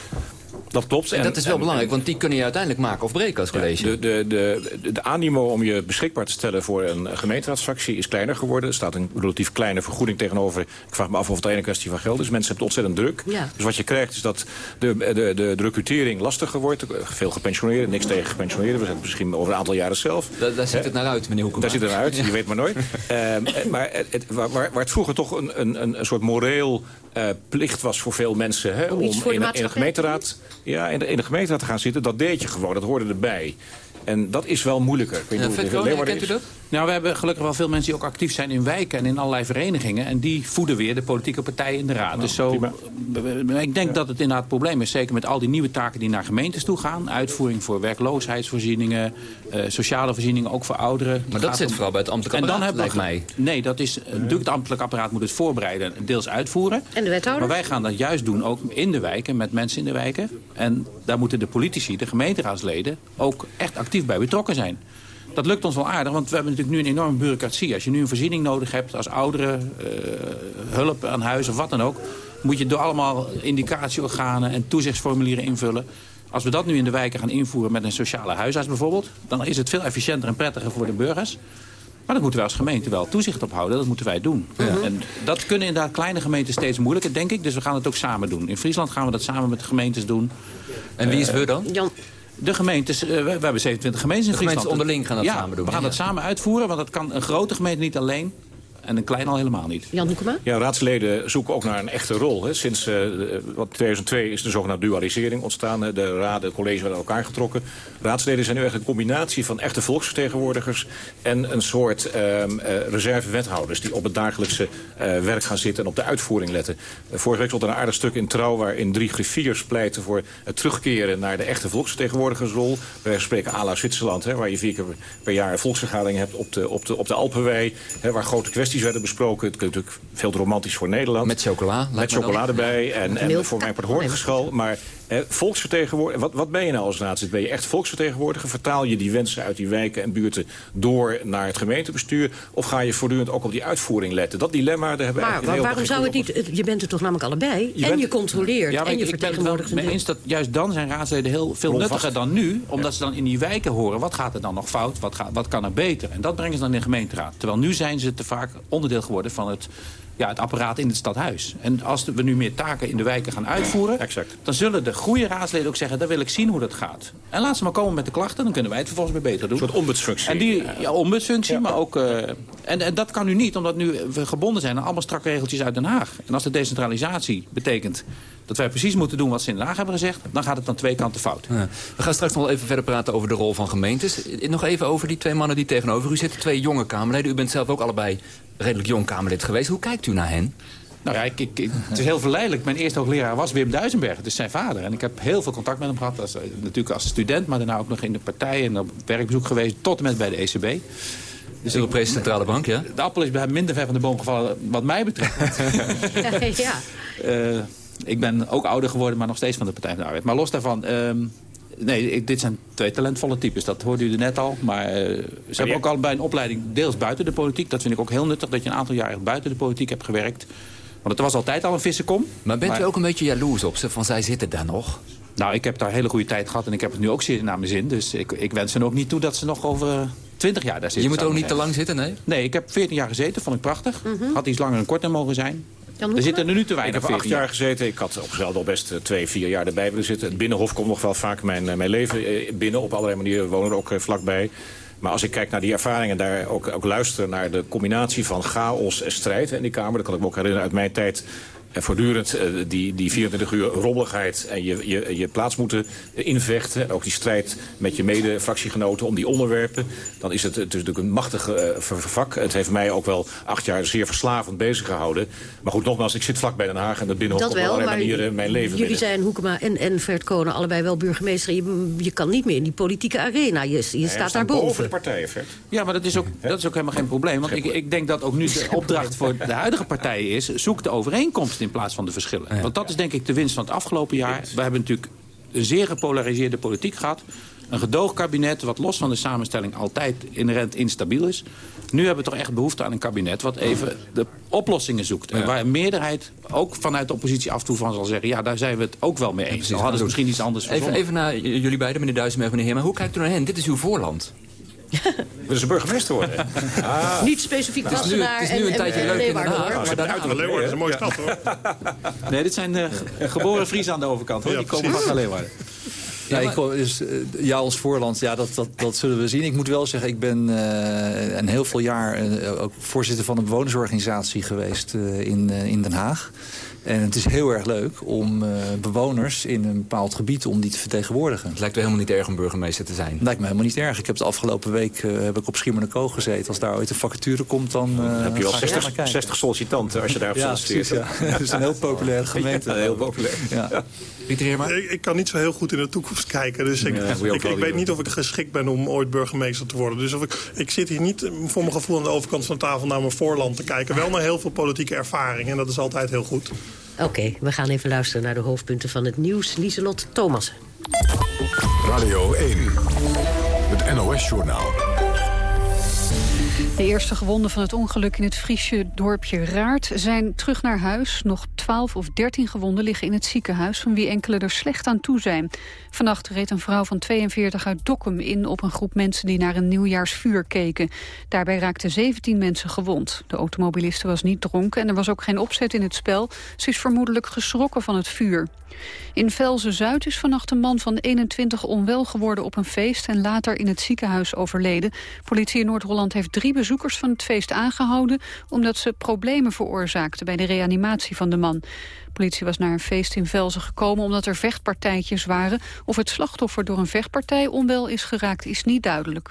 Dat klopt. En, dat is wel belangrijk, want die kunnen je uiteindelijk maken of breken als college. De, de, de, de, de animo om je beschikbaar te stellen voor een gemeenteraadsfractie is kleiner geworden. Er staat een relatief kleine vergoeding tegenover. Ik vraag me af of het alleen een kwestie van geld is. Mensen hebben het ontzettend druk. Ja. Dus wat je krijgt is dat de, de, de, de recrutering lastiger wordt. Veel gepensioneerden, niks tegen gepensioneerden. We zijn het misschien over een aantal jaren zelf. Daar, daar ziet het naar uit, meneer Hoekema. Daar zit het naar uit, je weet maar nooit. Ehm, eh, maar het, waar, waar het vroeger toch een, een een soort moreel eh, plicht was voor veel mensen... Hè, Om in, in, de gemeenteraad, ja, in, de, in de gemeenteraad te gaan zitten, dat deed je gewoon. Dat hoorde erbij. En dat is wel moeilijker. Ik weet niet hoe het in Leeuwarden is. Nou, we hebben gelukkig wel veel mensen die ook actief zijn in wijken en in allerlei verenigingen. En die voeden weer de politieke partijen in de raad. dus zo, ik denk dat het inderdaad het probleem is, zeker met al die nieuwe taken die naar gemeentes toe gaan. Uitvoering voor werkloosheidsvoorzieningen, eh, sociale voorzieningen, ook voor ouderen. Maar dat Gaat zit om- vooral bij het ambtelijk En dan apparaat, hebben we- lijkt mij. Nee, dat is, eh, natuurlijk het ambtelijk apparaat moet het voorbereiden en deels uitvoeren. En de wethouder? Maar wij gaan dat juist doen, ook in de wijken, met mensen in de wijken. En daar moeten de politici, de gemeenteraadsleden, ook echt actief bij betrokken zijn. Dat lukt ons wel aardig, want we hebben natuurlijk nu een enorme bureaucratie. Als je nu een voorziening nodig hebt als ouderen, eh, hulp aan huis of wat dan ook... moet je door allemaal indicatieorganen en toezichtsformulieren invullen. Als we dat nu in de wijken gaan invoeren met een sociale huisarts bijvoorbeeld... dan is het veel efficiënter en prettiger voor de burgers. Maar dat moeten wij als gemeente wel toezicht op houden. Dat moeten wij doen. En dat kunnen inderdaad kleine gemeenten steeds moeilijker, denk ik. Dus we gaan het ook samen doen. In Friesland gaan we dat samen met de gemeentes doen. En wie is we dan? Jan, De gemeentes, eh, we, hebben 27 gemeentes in De Friesland. gemeentes onderling gaan dat ja, samen doen, we gaan dat samen uitvoeren, want dat kan een grote gemeente niet alleen. En een klein al helemaal niet. Jan Hoekema? Ja, raadsleden zoeken ook naar een echte rol. Hè. Sinds eh, de- wat 2002 is de zogenaamde dualisering ontstaan. De raden, de colleges werden elkaar getrokken. Raadsleden zijn nu echt een combinatie van echte volksvertegenwoordigers... en een soort ehm eh, reservewethouders die op het dagelijkse eh, werk gaan zitten... en op de uitvoering letten. Eh, vorige week stond er een aardig stuk in Trouw... waarin drie griffiers pleiten voor het terugkeren naar de echte volksvertegenwoordigersrol. Van spreken à la Zwitserland, hè, waar je vier keer per jaar een volksvergadering hebt... op de, op de, op de Alpenwei, hè, waar grote kwesties werden besproken. Het is natuurlijk veel te romantisch voor Nederland. Met chocola, Met chocolade bij en, voor mijn part hoorngeschal. Maar eh, volksvertegenwoordiger, wat, wat ben je nou als raadslid? Ben je echt volksvertegenwoordiger? Vertaal je die wensen uit die wijken en buurten door naar het gemeentebestuur? Of ga je voortdurend ook op die uitvoering letten? Dat dilemma, daar hebben we Maar eigenlijk heel waarom zou het niet... Je bent er toch namelijk allebei. Je en bent- je controleert. Ja, maar en je ik, ik ben het vertegenwoordigt eens dat juist dan zijn raadsleden heel veel nuttiger dan nu. Omdat ze dan in die wijken horen, wat gaat er dan nog fout? Wat, gaat, wat kan er beter? En dat brengen ze dan in de gemeenteraad. Terwijl nu zijn ze te vaak onderdeel geworden van het, ja, het apparaat in het stadhuis. En als we nu meer taken in de wijken gaan uitvoeren... Exact. dan zullen de goede raadsleden ook zeggen... dan wil ik zien hoe dat gaat. En laat ze maar komen met de klachten, dan kunnen wij het vervolgens weer beter doen. Een soort ombudsfunctie. En die ja, ombudsfunctie, maar ook... eh, en, en dat kan nu niet, omdat nu we gebonden zijn aan allemaal strakke regeltjes uit Den Haag. En als de decentralisatie betekent dat wij precies moeten doen wat ze in Den Haag hebben gezegd... dan gaat het aan twee kanten fout. Ja. We gaan straks nog wel even verder praten over de rol van gemeentes. Eh, Nog even over die twee mannen die tegenover u zitten. Twee jonge Kamerleden. U bent zelf ook allebei redelijk jong Kamerlid geweest. Hoe kijkt u naar hen? Nou ja, ik, ik, het is heel verleidelijk. Mijn eerste hoogleraar was Wim Duisenberg, dus zijn vader. En ik heb heel veel contact met hem gehad. Als, eh, natuurlijk als student, maar daarna ook nog in de partij... en op werkbezoek geweest, tot en met bij de ECB. Dus De Europese Centrale Bank, ja? De appel is bij hem minder ver van de boom gevallen, wat mij betreft. ja. Eh, ik ben ook ouder geworden, maar nog steeds van de Partij van de Arbeid. Maar los daarvan... ehm, nee, ik, dit zijn twee talentvolle types. Dat hoorde u er net al. Maar eh, ze hebben ook allebei een opleiding deels buiten de politiek. Dat vind ik ook heel nuttig, dat je een aantal jaren buiten de politiek hebt gewerkt. Want het was altijd al een vissenkom. Maar bent u ook een beetje jaloers op ze? Van zij zitten daar nog? Nou, ik heb daar een hele goede tijd gehad en ik heb het nu ook zeer naar mijn zin. Dus ik, ik wens hen ook niet toe dat ze nog over twintig jaar daar zitten. Je moet ook niet te lang zitten, nee? Nee, ik heb 14 jaar gezeten, vond ik prachtig. Had iets langer en korter mogen zijn. Er zitten er nu te weinig Ik heb acht 14 jaar gezeten. Ik had op zichzelf al best eh, twee, vier jaar erbij willen zitten. Het Binnenhof komt nog wel vaak mijn, eh, mijn leven eh, binnen. Op allerlei manieren. We wonen er ook vlakbij. Maar als ik kijk naar die ervaringen, daar ook, ook luister naar de combinatie van chaos en strijd in die Kamer. Dat kan ik me ook herinneren uit mijn tijd. En voortdurend eh, die, die 24 uur rommeligheid en je, je, je plaats moeten invechten. En ook die strijd met je mede-fractiegenoten om die onderwerpen. Dan is het, het is natuurlijk een machtig eh, vak. Het heeft mij ook wel acht jaar zeer verslavend bezig gehouden. Maar goed, nogmaals, ik zit vlak bij Den Haag en dat Binnenhof Dat op wel, allerlei maar manieren mijn leven jullie binnen. zijn Hoekema en, en Vert Konen allebei wel burgemeester. Je, je kan niet meer in die politieke arena. Je, je staat daar boven boven. de partijen, Vert. Ja, maar dat is ook, dat is ook helemaal geen probleem. Want ik, ik denk dat ook nu de opdracht voor de huidige partijen is... zoek de overeenkomst in plaats van de verschillen. Want dat is denk ik de winst van het afgelopen jaar. We hebben natuurlijk een zeer gepolariseerde politiek gehad. Een gedoogkabinet wat los van de samenstelling altijd inherent instabiel is. Nu hebben we toch echt behoefte aan een kabinet... wat even de oplossingen zoekt. En waar een meerderheid ook vanuit de oppositie af en toe van zal zeggen... ja, daar zijn we het ook wel mee eens. Al hadden ze misschien iets anders Even, even naar jullie beiden, meneer Duisenberg, meneer Heerma. Hoe kijkt u naar hen? Dit is uw voorland. Willen ze burgemeester worden? Ah. Niet specifiek Het is nu- Wassenaar het is nu en, een en, tijdje leuk in Den Leeuwarden, Haag, hoor. maar daarna- Leeuwarden is een mooie stad, hoor. Nee, dit zijn eh, geboren Friesen aan de overkant. Hoor. Die komen van Leeuwarden. Ja, ik, dus, eh, ja, als voorland, ja, dat, dat, dat zullen we zien. Ik moet wel zeggen, ik ben eh, een heel veel jaar eh, ook voorzitter van een bewonersorganisatie geweest eh, in, eh, in Den Haag. En het is heel erg leuk om eh, bewoners in een bepaald gebied om die te vertegenwoordigen. Het lijkt wel helemaal niet erg om burgemeester te zijn. Lijkt me helemaal niet erg. Ik heb de afgelopen week eh, heb ik op Schiermonnikoog gezeten. Als daar ooit een vacature komt, dan eh, heb je wel ga ik er 60, naar kijken. 60 sollicitanten als je daarop Ja, solliciteert. precies, ja. Het is een heel populaire gemeente. Ja, heel populair. Ja. Pieter Heerma? Ik, ik kan niet zo heel goed in de toekomst kijken. Dus ik, Ja, ik, ik weet niet of ik geschikt ben om ooit burgemeester te worden. Dus of ik, ik zit hier niet voor mijn gevoel aan de overkant van de tafel naar mijn voorland te kijken. Wel naar heel veel politieke ervaring. En dat is altijd heel goed. Oké, we gaan even luisteren naar de hoofdpunten van het nieuws. Lieselot Thomassen. Radio 1. Het NOS-journaal. De eerste gewonden van het ongeluk in het Friese dorpje Raart zijn terug naar huis. Nog 12 of 13 gewonden liggen in het ziekenhuis, van wie enkele er slecht aan toe zijn. Vannacht reed een vrouw van 42 uit Dokkum in op een groep mensen die naar een nieuwjaarsvuur keken. Daarbij raakten 17 mensen gewond. De automobiliste was niet dronken en er was ook geen opzet in het spel. Ze is vermoedelijk geschrokken van het vuur. In Velzen-Zuid is vannacht een man van 21 onwel geworden op een feest... en later in het ziekenhuis overleden. Politie in Noord-Holland heeft drie bezoekers van het feest aangehouden... omdat ze problemen veroorzaakten bij de reanimatie van de man. Politie was naar een feest in Velzen gekomen omdat er vechtpartijtjes waren. Of het slachtoffer door een vechtpartij onwel is geraakt is niet duidelijk.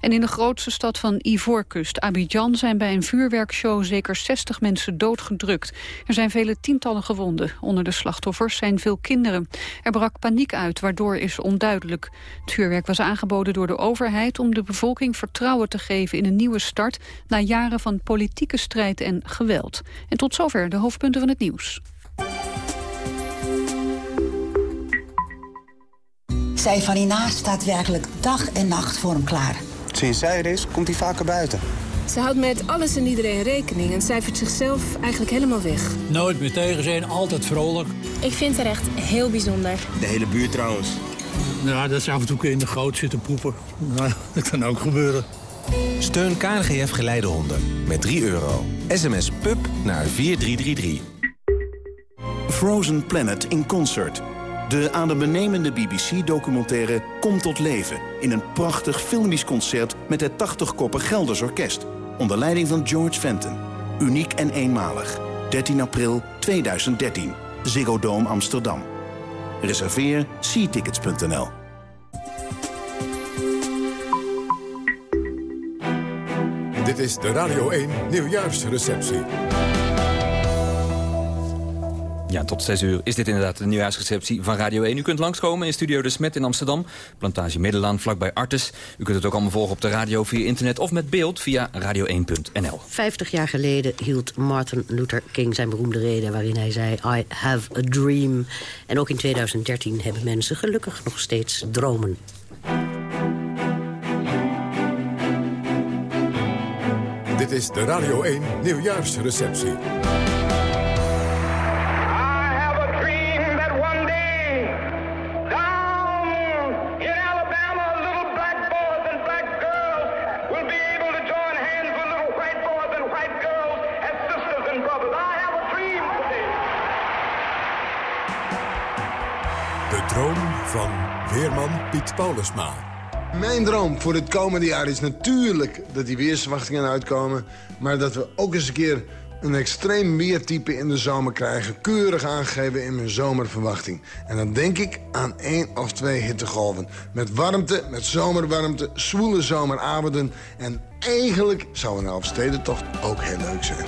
En in de grootste stad van Ivoorkust, Abidjan, zijn bij een vuurwerkshow zeker 60 mensen doodgedrukt. Er zijn vele tientallen gewonden. Onder de slachtoffers zijn veel kinderen. Er brak paniek uit, waardoor is onduidelijk. Het vuurwerk was aangeboden door de overheid om de bevolking vertrouwen te geven in een nieuwe start na jaren van politieke strijd en geweld. En tot zover de hoofdpunten van het nieuws. Zij van hiernaast staat werkelijk dag en nacht voor hem klaar. Sinds zij er is, komt hij vaker buiten. Ze houdt met alles en iedereen rekening en cijfert zichzelf eigenlijk helemaal weg. Nooit meer tegen zijn, altijd vrolijk. Ik vind haar echt heel bijzonder. De hele buurt trouwens. Ja, dat ze af en toe in de goot zitten poepen. Nou, dat kan ook gebeuren. Steun KNGF Geleidehonden met 3 euro. SMS PUB naar 4333. Frozen Planet in Concert. De adembenemende BBC-documentaire komt tot leven... in een prachtig filmisch concert met het 80-koppig Gelders Orkest... onder leiding van George Fenton. Uniek en eenmalig. 13 april 2013. Ziggo Dome Amsterdam. Reserveer seatickets.nl. Dit is de Radio 1 nieuwjaarsreceptie. Ja, tot 6 uur is dit inderdaad de nieuwjaarsreceptie van Radio 1. U kunt langskomen in Studio De Smet in Amsterdam. Plantage Middelaan, vlakbij Artes. U kunt het ook allemaal volgen op de radio via internet of met beeld via radio1.nl. 50 jaar geleden hield Martin Luther King zijn beroemde reden... waarin hij zei, I have a dream. En ook in 2013 hebben mensen gelukkig nog steeds dromen. Dit is de Radio 1 nieuwjaarsreceptie. Paulusma. Mijn droom voor het komende jaar is natuurlijk dat die weersverwachtingen uitkomen... maar dat we ook eens een keer een extreem weertype in de zomer krijgen... keurig aangegeven in mijn zomerverwachting. En dan denk ik aan één of twee hittegolven. Met warmte, met zomerwarmte, zwoele zomeravonden... en eigenlijk zou een Elfstedentocht ook heel leuk zijn.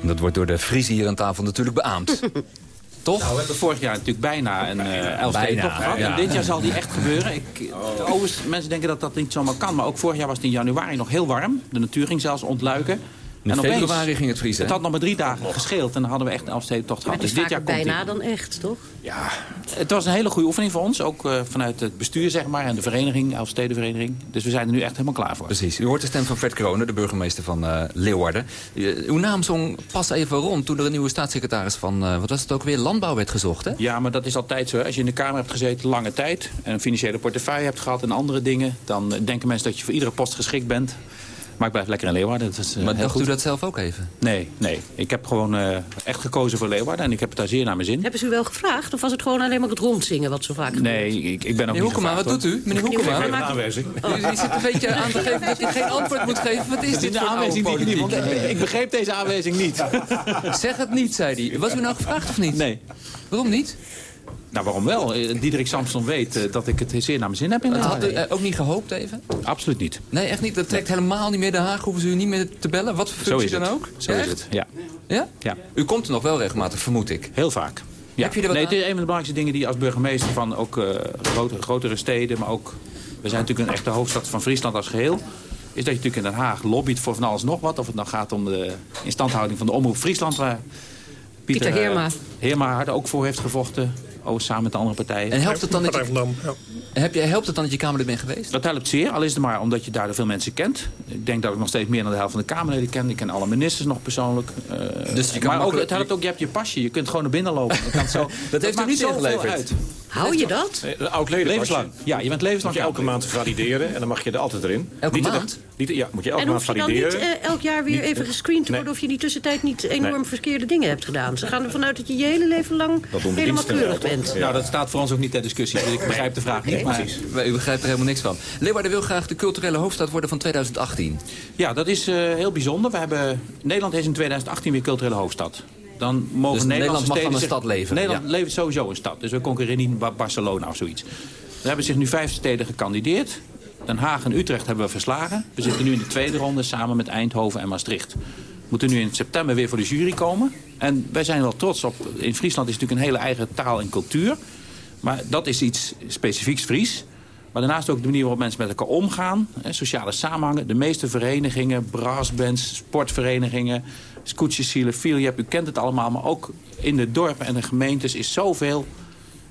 Dat wordt door de Fries hier aan tafel natuurlijk beaamd. Toch? Nou, we hebben vorig jaar natuurlijk bijna een uh, Elfstedentocht Bijna, gehad. ja. En dit jaar zal die echt gebeuren. Ik, overigens, mensen denken dat dat niet zomaar kan. Maar ook vorig jaar was het in januari nog heel warm. De natuur ging zelfs ontluiken. In en opeens- februari ging het vriezen, Het had nog maar drie dagen gescheeld. En dan hadden we echt een Elfstedentocht Maar gehad. Dus dit jaar komt die. bijna dan echt, toch? Ja, het was een hele goede oefening voor ons. Ook eh, vanuit het bestuur, zeg maar. En de vereniging, Elfstedenvereniging. Dus we zijn er nu echt helemaal klaar voor. Precies. U hoort de stem van Fred Kronen, de burgemeester van eh, Leeuwarden. Eh, uw naam zong pas even rond toen er een nieuwe staatssecretaris van... eh, wat was het ook weer? Landbouw werd gezocht, hè? Ja, maar dat is altijd zo. hè. Als je in de Kamer hebt gezeten lange tijd... en een financiële portefeuille hebt gehad en andere dingen... dan denken mensen dat je voor iedere post geschikt bent. Maar ik blijf lekker in Leeuwarden. Dat is, eh, Maar heel dacht goed. u dat zelf ook even? Nee, nee. Ik heb gewoon eh, echt gekozen voor Leeuwarden. En ik heb het daar zeer naar mijn zin. Hebben ze u wel gevraagd? Of was het gewoon alleen maar het rondzingen wat zo vaak gebeurt? Nee, ik, ik ben ook Meneer niet Hoekema, wat doet u? Meneer Hoekema? Hoekema, aanwijzing. U, u zit een beetje aan te geven dat u geen antwoord moet geven. Wat is Dit voor aanwijzing die ik niet... want ik- Ik begreep deze aanwijzing niet. Zeg het niet, zei hij. Was u nou gevraagd of niet? Nee. Waarom niet? Nou, waarom wel? Eh, Diederik Samson weet eh, dat ik het zeer naar mijn zin heb in Dat had u eh, ook niet gehoopt even? Absoluut niet. Nee, echt niet. Dat trekt helemaal niet meer Den Haag. Hoeven ze u niet meer te bellen? Wat voor functie dan ook? Zo Ja, is echt? het, ja. Ja? ja. U komt er nog wel regelmatig, vermoed ik. Heel vaak. Ja. Heb je er wat nee, aan? het is een van de belangrijkste dingen die als burgemeester van ook eh, grote, grotere steden, maar ook... We zijn natuurlijk een echte hoofdstad van Friesland als geheel. Is dat je natuurlijk in Den Haag lobbyt voor van alles nog wat. Of het nou gaat om de instandhouding van de Omroep Friesland... waar Pieter, Pieter Heerma. Heerma hard ook voor heeft gevochten. Ook samen met de andere partijen. En helpt het dan dat je, heb je, helpt het dan dat je Kamerlid bent geweest? Dat helpt zeer, al is het maar omdat je daar veel mensen kent. Ik denk dat ik nog steeds meer dan de helft van de Kamerleden ken. Ik ken alle ministers nog persoonlijk. Eh, Dus je kan maar ook, het helpt ook, je hebt je pasje. Je kunt gewoon naar binnen lopen. Dat, kan zo, dat, heeft niet zoveel ingeleverd. uit. Hou je dat? Een oud. Levenslang. Ja, je bent Moet levenslang je elke maand valideren en dan mag je er altijd erin. Elke Niet- maand? Niet, ja, moet je elke En maand hoef je dan niet valideren. eh, elk jaar weer Niet- even gescreend te Nee. worden... of je in die tussentijd niet enorm Nee. verkeerde dingen hebt gedaan? Ze gaan ervan uit dat je je hele leven lang helemaal keurig wel, Ja. Nou, dat staat voor ons ook niet ter discussie. Dus ik begrijp de vraag niet. Maar, U begrijpt er helemaal niks van. Leeuwarden wil graag de culturele hoofdstad worden van 2018. ja, dat is eh, heel bijzonder. We hebben, Nederland is in 2018 weer culturele hoofdstad. Dan mogen Dus Nederlandse Nederland mag steden van een zich- stad leven, Nederland ja. leeft sowieso een stad. Dus we concurreren niet met Barcelona of zoiets. Er hebben zich nu vijf steden gekandideerd. Den Haag en Utrecht hebben we verslagen. We zitten nu in de tweede ronde samen met Eindhoven en Maastricht. Moeten nu in september weer voor de jury komen. En wij zijn wel trots op... In Friesland is natuurlijk een hele eigen taal en cultuur. Maar dat is iets specifieks Fries. Maar daarnaast ook de manier waarop mensen met elkaar omgaan. Hè, sociale samenhangen. De meeste verenigingen, brassbands, sportverenigingen... scootjesielen, Filiep, u kent het allemaal. Maar ook in de dorpen en de gemeentes is zoveel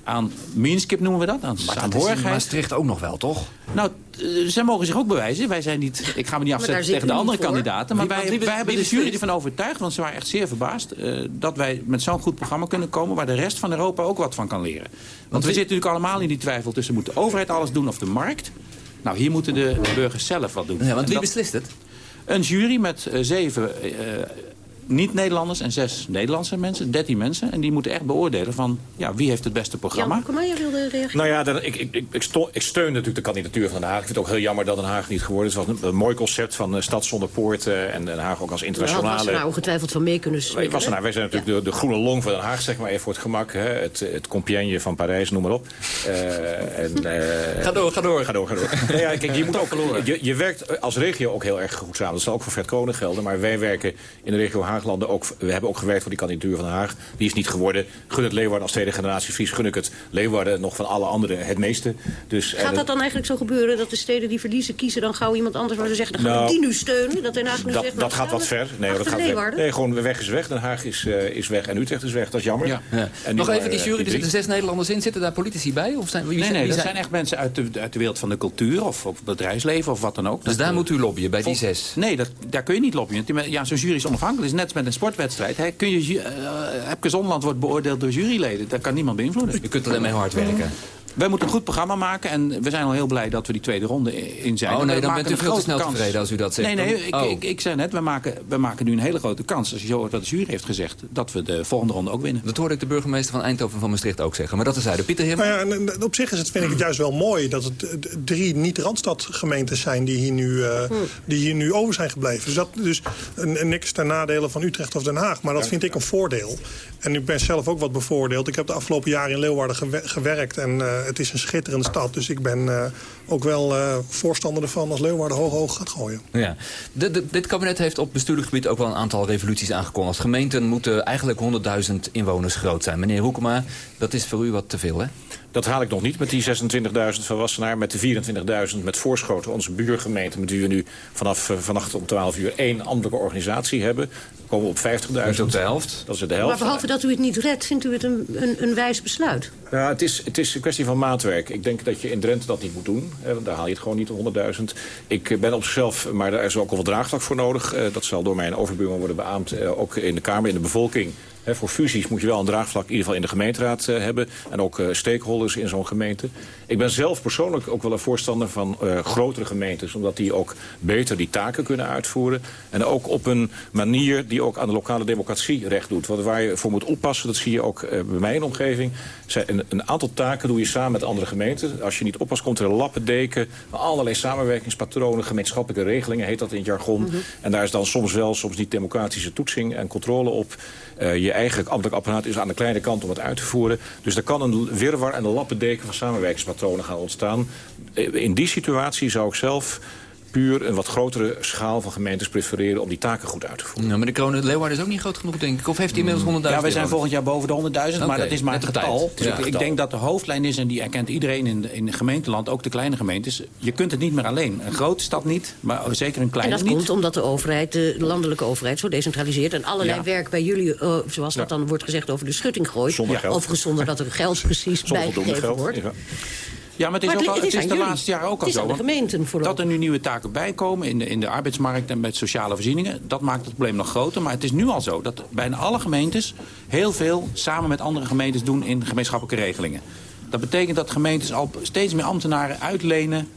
aan meanskip noemen we dat. Aan Maar dat is in saamhorigheid. Maastricht ook nog wel, toch? Nou, eh, zij mogen zich ook bewijzen. Wij zijn niet, ik ga me niet afzetten tegen de andere kandidaten. Maar Wie- wij, wie- wie wij hebben de jury ervan overtuigd, want ze waren echt zeer verbaasd... eh, dat wij met zo'n goed programma kunnen komen... waar de rest van Europa ook wat van kan leren. Want we wie- zitten natuurlijk allemaal in die twijfel tussen... moet de overheid alles doen of de markt? Nou, hier moeten de burgers zelf wat doen. Ja, want wie dat- beslist het? Een jury met eh, zeven eh, niet-Nederlanders en zes Nederlandse mensen. Dertien mensen. En die moeten echt beoordelen van... Ja, wie heeft het beste Jan programma? Hoekema, jij wilde reageren? Nou ja, dan, ik, ik, ik, ik, sto- ik steun natuurlijk de kandidatuur van Den Haag. Ik vind het ook heel jammer dat Den Haag niet geworden is. Het was een, een mooi concept van eh, stad zonder poorten. En Den Haag ook als Daar had internationale... Wassenaar ongetwijfeld van mee kunnen Wij, swingen. Wassenaar, wij zijn natuurlijk de, de groene long van Den Haag, zeg maar even voor het gemak. Hè? Het, het Compiègne van Parijs, noem maar op. Eh, en, eh, Ga door, ga door. Ga door, ga door. Nou ja, kijk, je, moet ook, je, je werkt als regio ook heel erg goed samen. Dat zal ook voor Fred Koning gelden. Maar wij werken in de regio Haaglanden ook... We hebben ook gewerkt voor die kandidatuur van Den Haag. Die is niet geworden. Gun het Leeuwarden als tweede generatie Fries. Gun ik het Leeuwarden nog van alle anderen het meeste. Dus, eh, Gaat dat dan eigenlijk zo gebeuren dat de steden die verliezen kiezen dan gauw iemand anders waar ze zeggen, dan gaan Nou, we die nu steunen? Dat Den Haag nu dat, zegt, dat nou, gaat wat ver. Nee, dat gaat weg. Nee, gewoon weg is weg. Den Haag is, eh, is weg en Utrecht is weg. Dat is jammer. Ja. En nu Nog even die eh, jury, er zitten zes Nederlanders in. Zitten daar politici bij? Of zijn, wie Nee, zijn, nee, wie dat zijn- zijn echt mensen uit de, uit de wereld van de cultuur... of, of bedrijfsleven of wat dan ook. Dus Dat, daar moet u lobbyen, bij die zes? Nee, dat, daar kun je niet lobbyen. Ja, zo'n jury is onafhankelijk. Het is net met een sportwedstrijd. Hè. Kun je, Epke Zonderland wordt beoordeeld door juryleden. Dat kan niemand beïnvloeden. U kunt alleen maar hard werken. Wij moeten een goed programma maken. En we zijn al heel blij dat we die tweede ronde in zijn. Oh nee, dan bent u een veel te grote snel kans. tevreden als u dat zegt. Nee, nee, ik, oh. ik, ik zei net, we maken, we maken nu een hele grote kans. Als je zo hoort wat de jury heeft gezegd, dat we de volgende ronde ook winnen. Dat hoorde ik de burgemeester van Eindhoven van Maastricht ook zeggen. Maar dat is uit. Pieter Heer. Nou ja, en, en op zich is het, vind ik het juist wel mooi dat het drie niet-Randstad-gemeentes zijn die hier, nu, eh, die hier nu over zijn gebleven. Dus, dat, dus niks ten nadele van Utrecht of Den Haag. Maar dat vind ik een voordeel. En ik ben zelf ook wat bevoordeeld. Ik heb de afgelopen jaren in Leeuwarden gewe- gewerkt. En eh, het is een schitterende stad. Dus ik ben eh, ook wel eh, voorstander ervan als Leeuwarden hoog hoog gaat gooien. Ja. Dit kabinet heeft op bestuurlijk gebied ook wel een aantal revoluties aangekondigd. Gemeenten moeten eigenlijk 100.000 inwoners groot zijn. Meneer Hoekema, dat is voor u wat te veel, hè? Dat haal ik nog niet met die 26.000 van Wassenaar. Met de 24.000 met Voorschoten, onze buurgemeente... met wie we nu vanaf eh, vannacht om 12 uur één ambtelijke organisatie hebben. Dan komen we op 50.000. Dat is ook de helft. Dat is de helft. Maar behalve dat u het niet redt, vindt u het een, een, een wijs besluit? Ja, het is, het is een kwestie van maatwerk. Ik denk dat je in Drenthe dat niet moet doen. hè, want daar haal je het gewoon niet, 100.000. Ik eh, ben op zichzelf, maar daar is ook al wat draagvlak voor nodig. Eh, dat zal door mijn overbuurman worden beaamd. ook in de Kamer, in de bevolking. Voor fusies moet je wel een draagvlak in ieder geval in de gemeenteraad eh, hebben. En ook eh, stakeholders in zo'n gemeente. Ik ben zelf persoonlijk ook wel een voorstander van eh, grotere gemeentes. Omdat die ook beter die taken kunnen uitvoeren. En ook op een manier die ook aan de lokale democratie recht doet. Want waar je voor moet oppassen, dat zie je ook bij mij in de omgeving. Zijn een, een aantal taken doe je samen met andere gemeenten. Als je niet oppast, komt er een lappendeken. Allerlei samenwerkingspatronen, gemeenschappelijke regelingen heet dat in het jargon. En daar is dan soms wel, soms niet democratische toetsing en controle op. Eh, je eigen ambtelijk apparaat is aan de kleine kant om het uit te voeren. Dus er kan een wirwar en een lappendeken van samenwerkingspatronen gaan ontstaan. Eh, In die situatie zou ik zelf puur een wat grotere schaal van gemeentes prefereren... om die taken goed uit te voeren. Nou, maar de kronen Leeuwarden is ook niet groot genoeg, denk ik. Of heeft hij inmiddels 100.000 Ja, wij zijn volgend jaar boven de 100.000, maar dat is maar een tijd. getal. Dus Ja. ik, ik denk dat de hoofdlijn is, en die erkent iedereen in, in het gemeenteland, ook de kleine gemeentes. Je kunt het niet meer alleen. Een grote stad niet, maar zeker een En kleine dat niet. komt omdat de overheid, de landelijke overheid, zo decentraliseert... en allerlei Ja. werk bij jullie, eh, zoals dat dan wordt gezegd, over de schutting gooit. Zonder geld. Overigens zonder dat er geld precies bijgegeven wordt. Ja, maar het is, Maar ook het het is de laatste jaren ook al zo. aan de want gemeenten voorlopig. Dat er nu nieuwe taken bijkomen in de, in de arbeidsmarkt en met sociale voorzieningen... dat maakt het probleem nog groter. Maar het is nu al zo dat bijna alle gemeentes... heel veel samen met andere gemeentes doen in gemeenschappelijke regelingen. Dat betekent dat gemeentes al steeds meer ambtenaren uitlenen...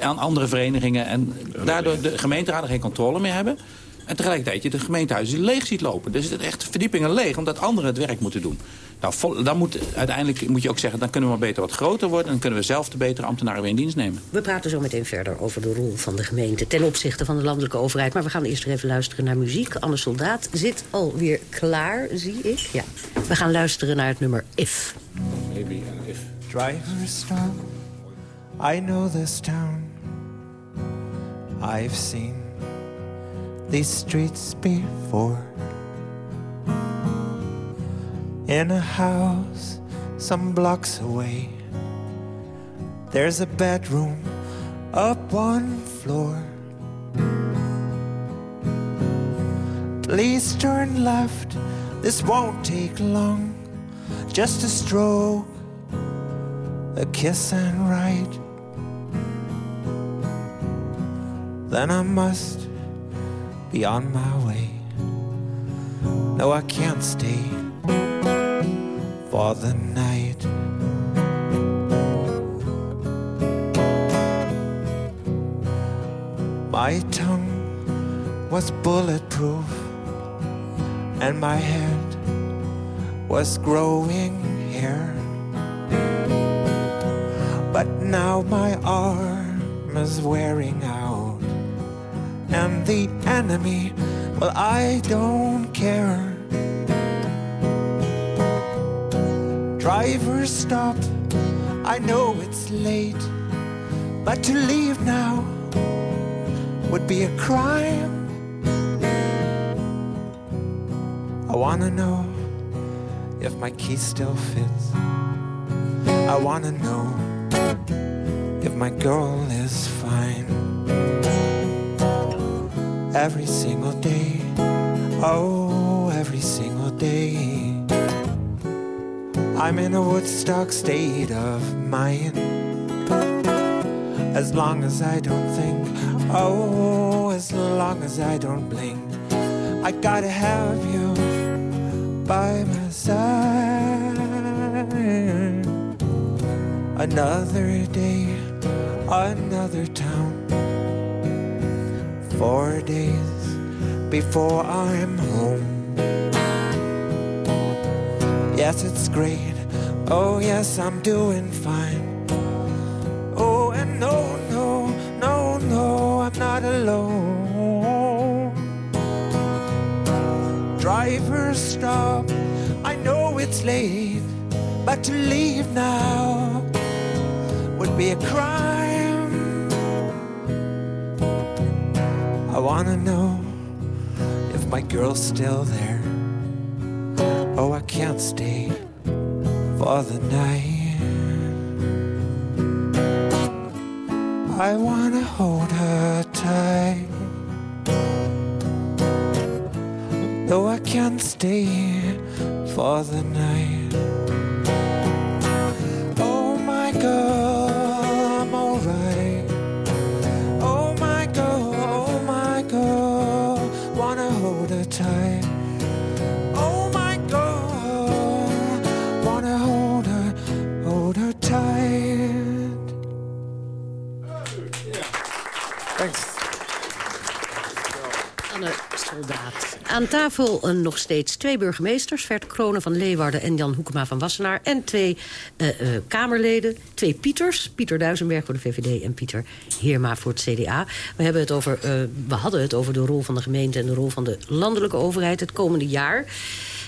aan andere verenigingen. En daardoor de gemeenteraden geen controle meer hebben... En tegelijkertijd je de gemeentehuizen leeg ziet lopen. Dus het is echt verdiepingen leeg, omdat anderen het werk moeten doen. Nou, dan moet, uiteindelijk moet je ook zeggen... dan kunnen we maar beter wat groter worden... en dan kunnen we zelf de betere ambtenaren weer in dienst nemen. We praten zo meteen verder over de rol van de gemeente... ten opzichte van de landelijke overheid. Maar we gaan eerst even luisteren naar muziek. Anne Soldaat zit alweer klaar, zie ik. Ja. We gaan luisteren naar het nummer If. Maybe and if. Driver stop. I know this town. I've seen these streets before. In a house some blocks away, there's a bedroom up one floor. Please turn left, this won't take long. Just a stroke, a kiss and ride. Then I must be on my way. No, I can't stay for the night. My tongue was bulletproof, and my head was growing hair. But now my arm is wearing out, and the enemy, well, I don't care. Driver, stop. I know it's late, but to leave now would be a crime. I wanna know if my key still fits. I wanna know if my girl is fine. Every single day, oh, every single day. I'm in a Woodstock state of mind. As long as I don't think, oh, as long as I don't blink, I gotta have you by my side. Another day, another town. Four days before I'm home. Yes, it's great. Oh, yes, I'm doing fine. Oh, and no, no, no, no, I'm not alone. Driver, stop. I know it's late, but to leave now would be a crime. I wanna know if my girl's still there. Oh, I can't stay for the night. I wanna hold her tight. Though I can't stay for the night. Oh my girl, I'm alright. Oh my girl, oh my girl, wanna hold her tight. Tafel nog steeds twee burgemeesters. Vert Kronen van Leeuwarden en Jan Hoekema van Wassenaar. En twee eh, eh, Kamerleden. Twee Pieters. Pieter Duisenberg voor de VVD en Pieter Heerma voor het CDA. We, hebben het over, eh, we hadden het over de rol van de gemeente... en de rol van de landelijke overheid het komende jaar.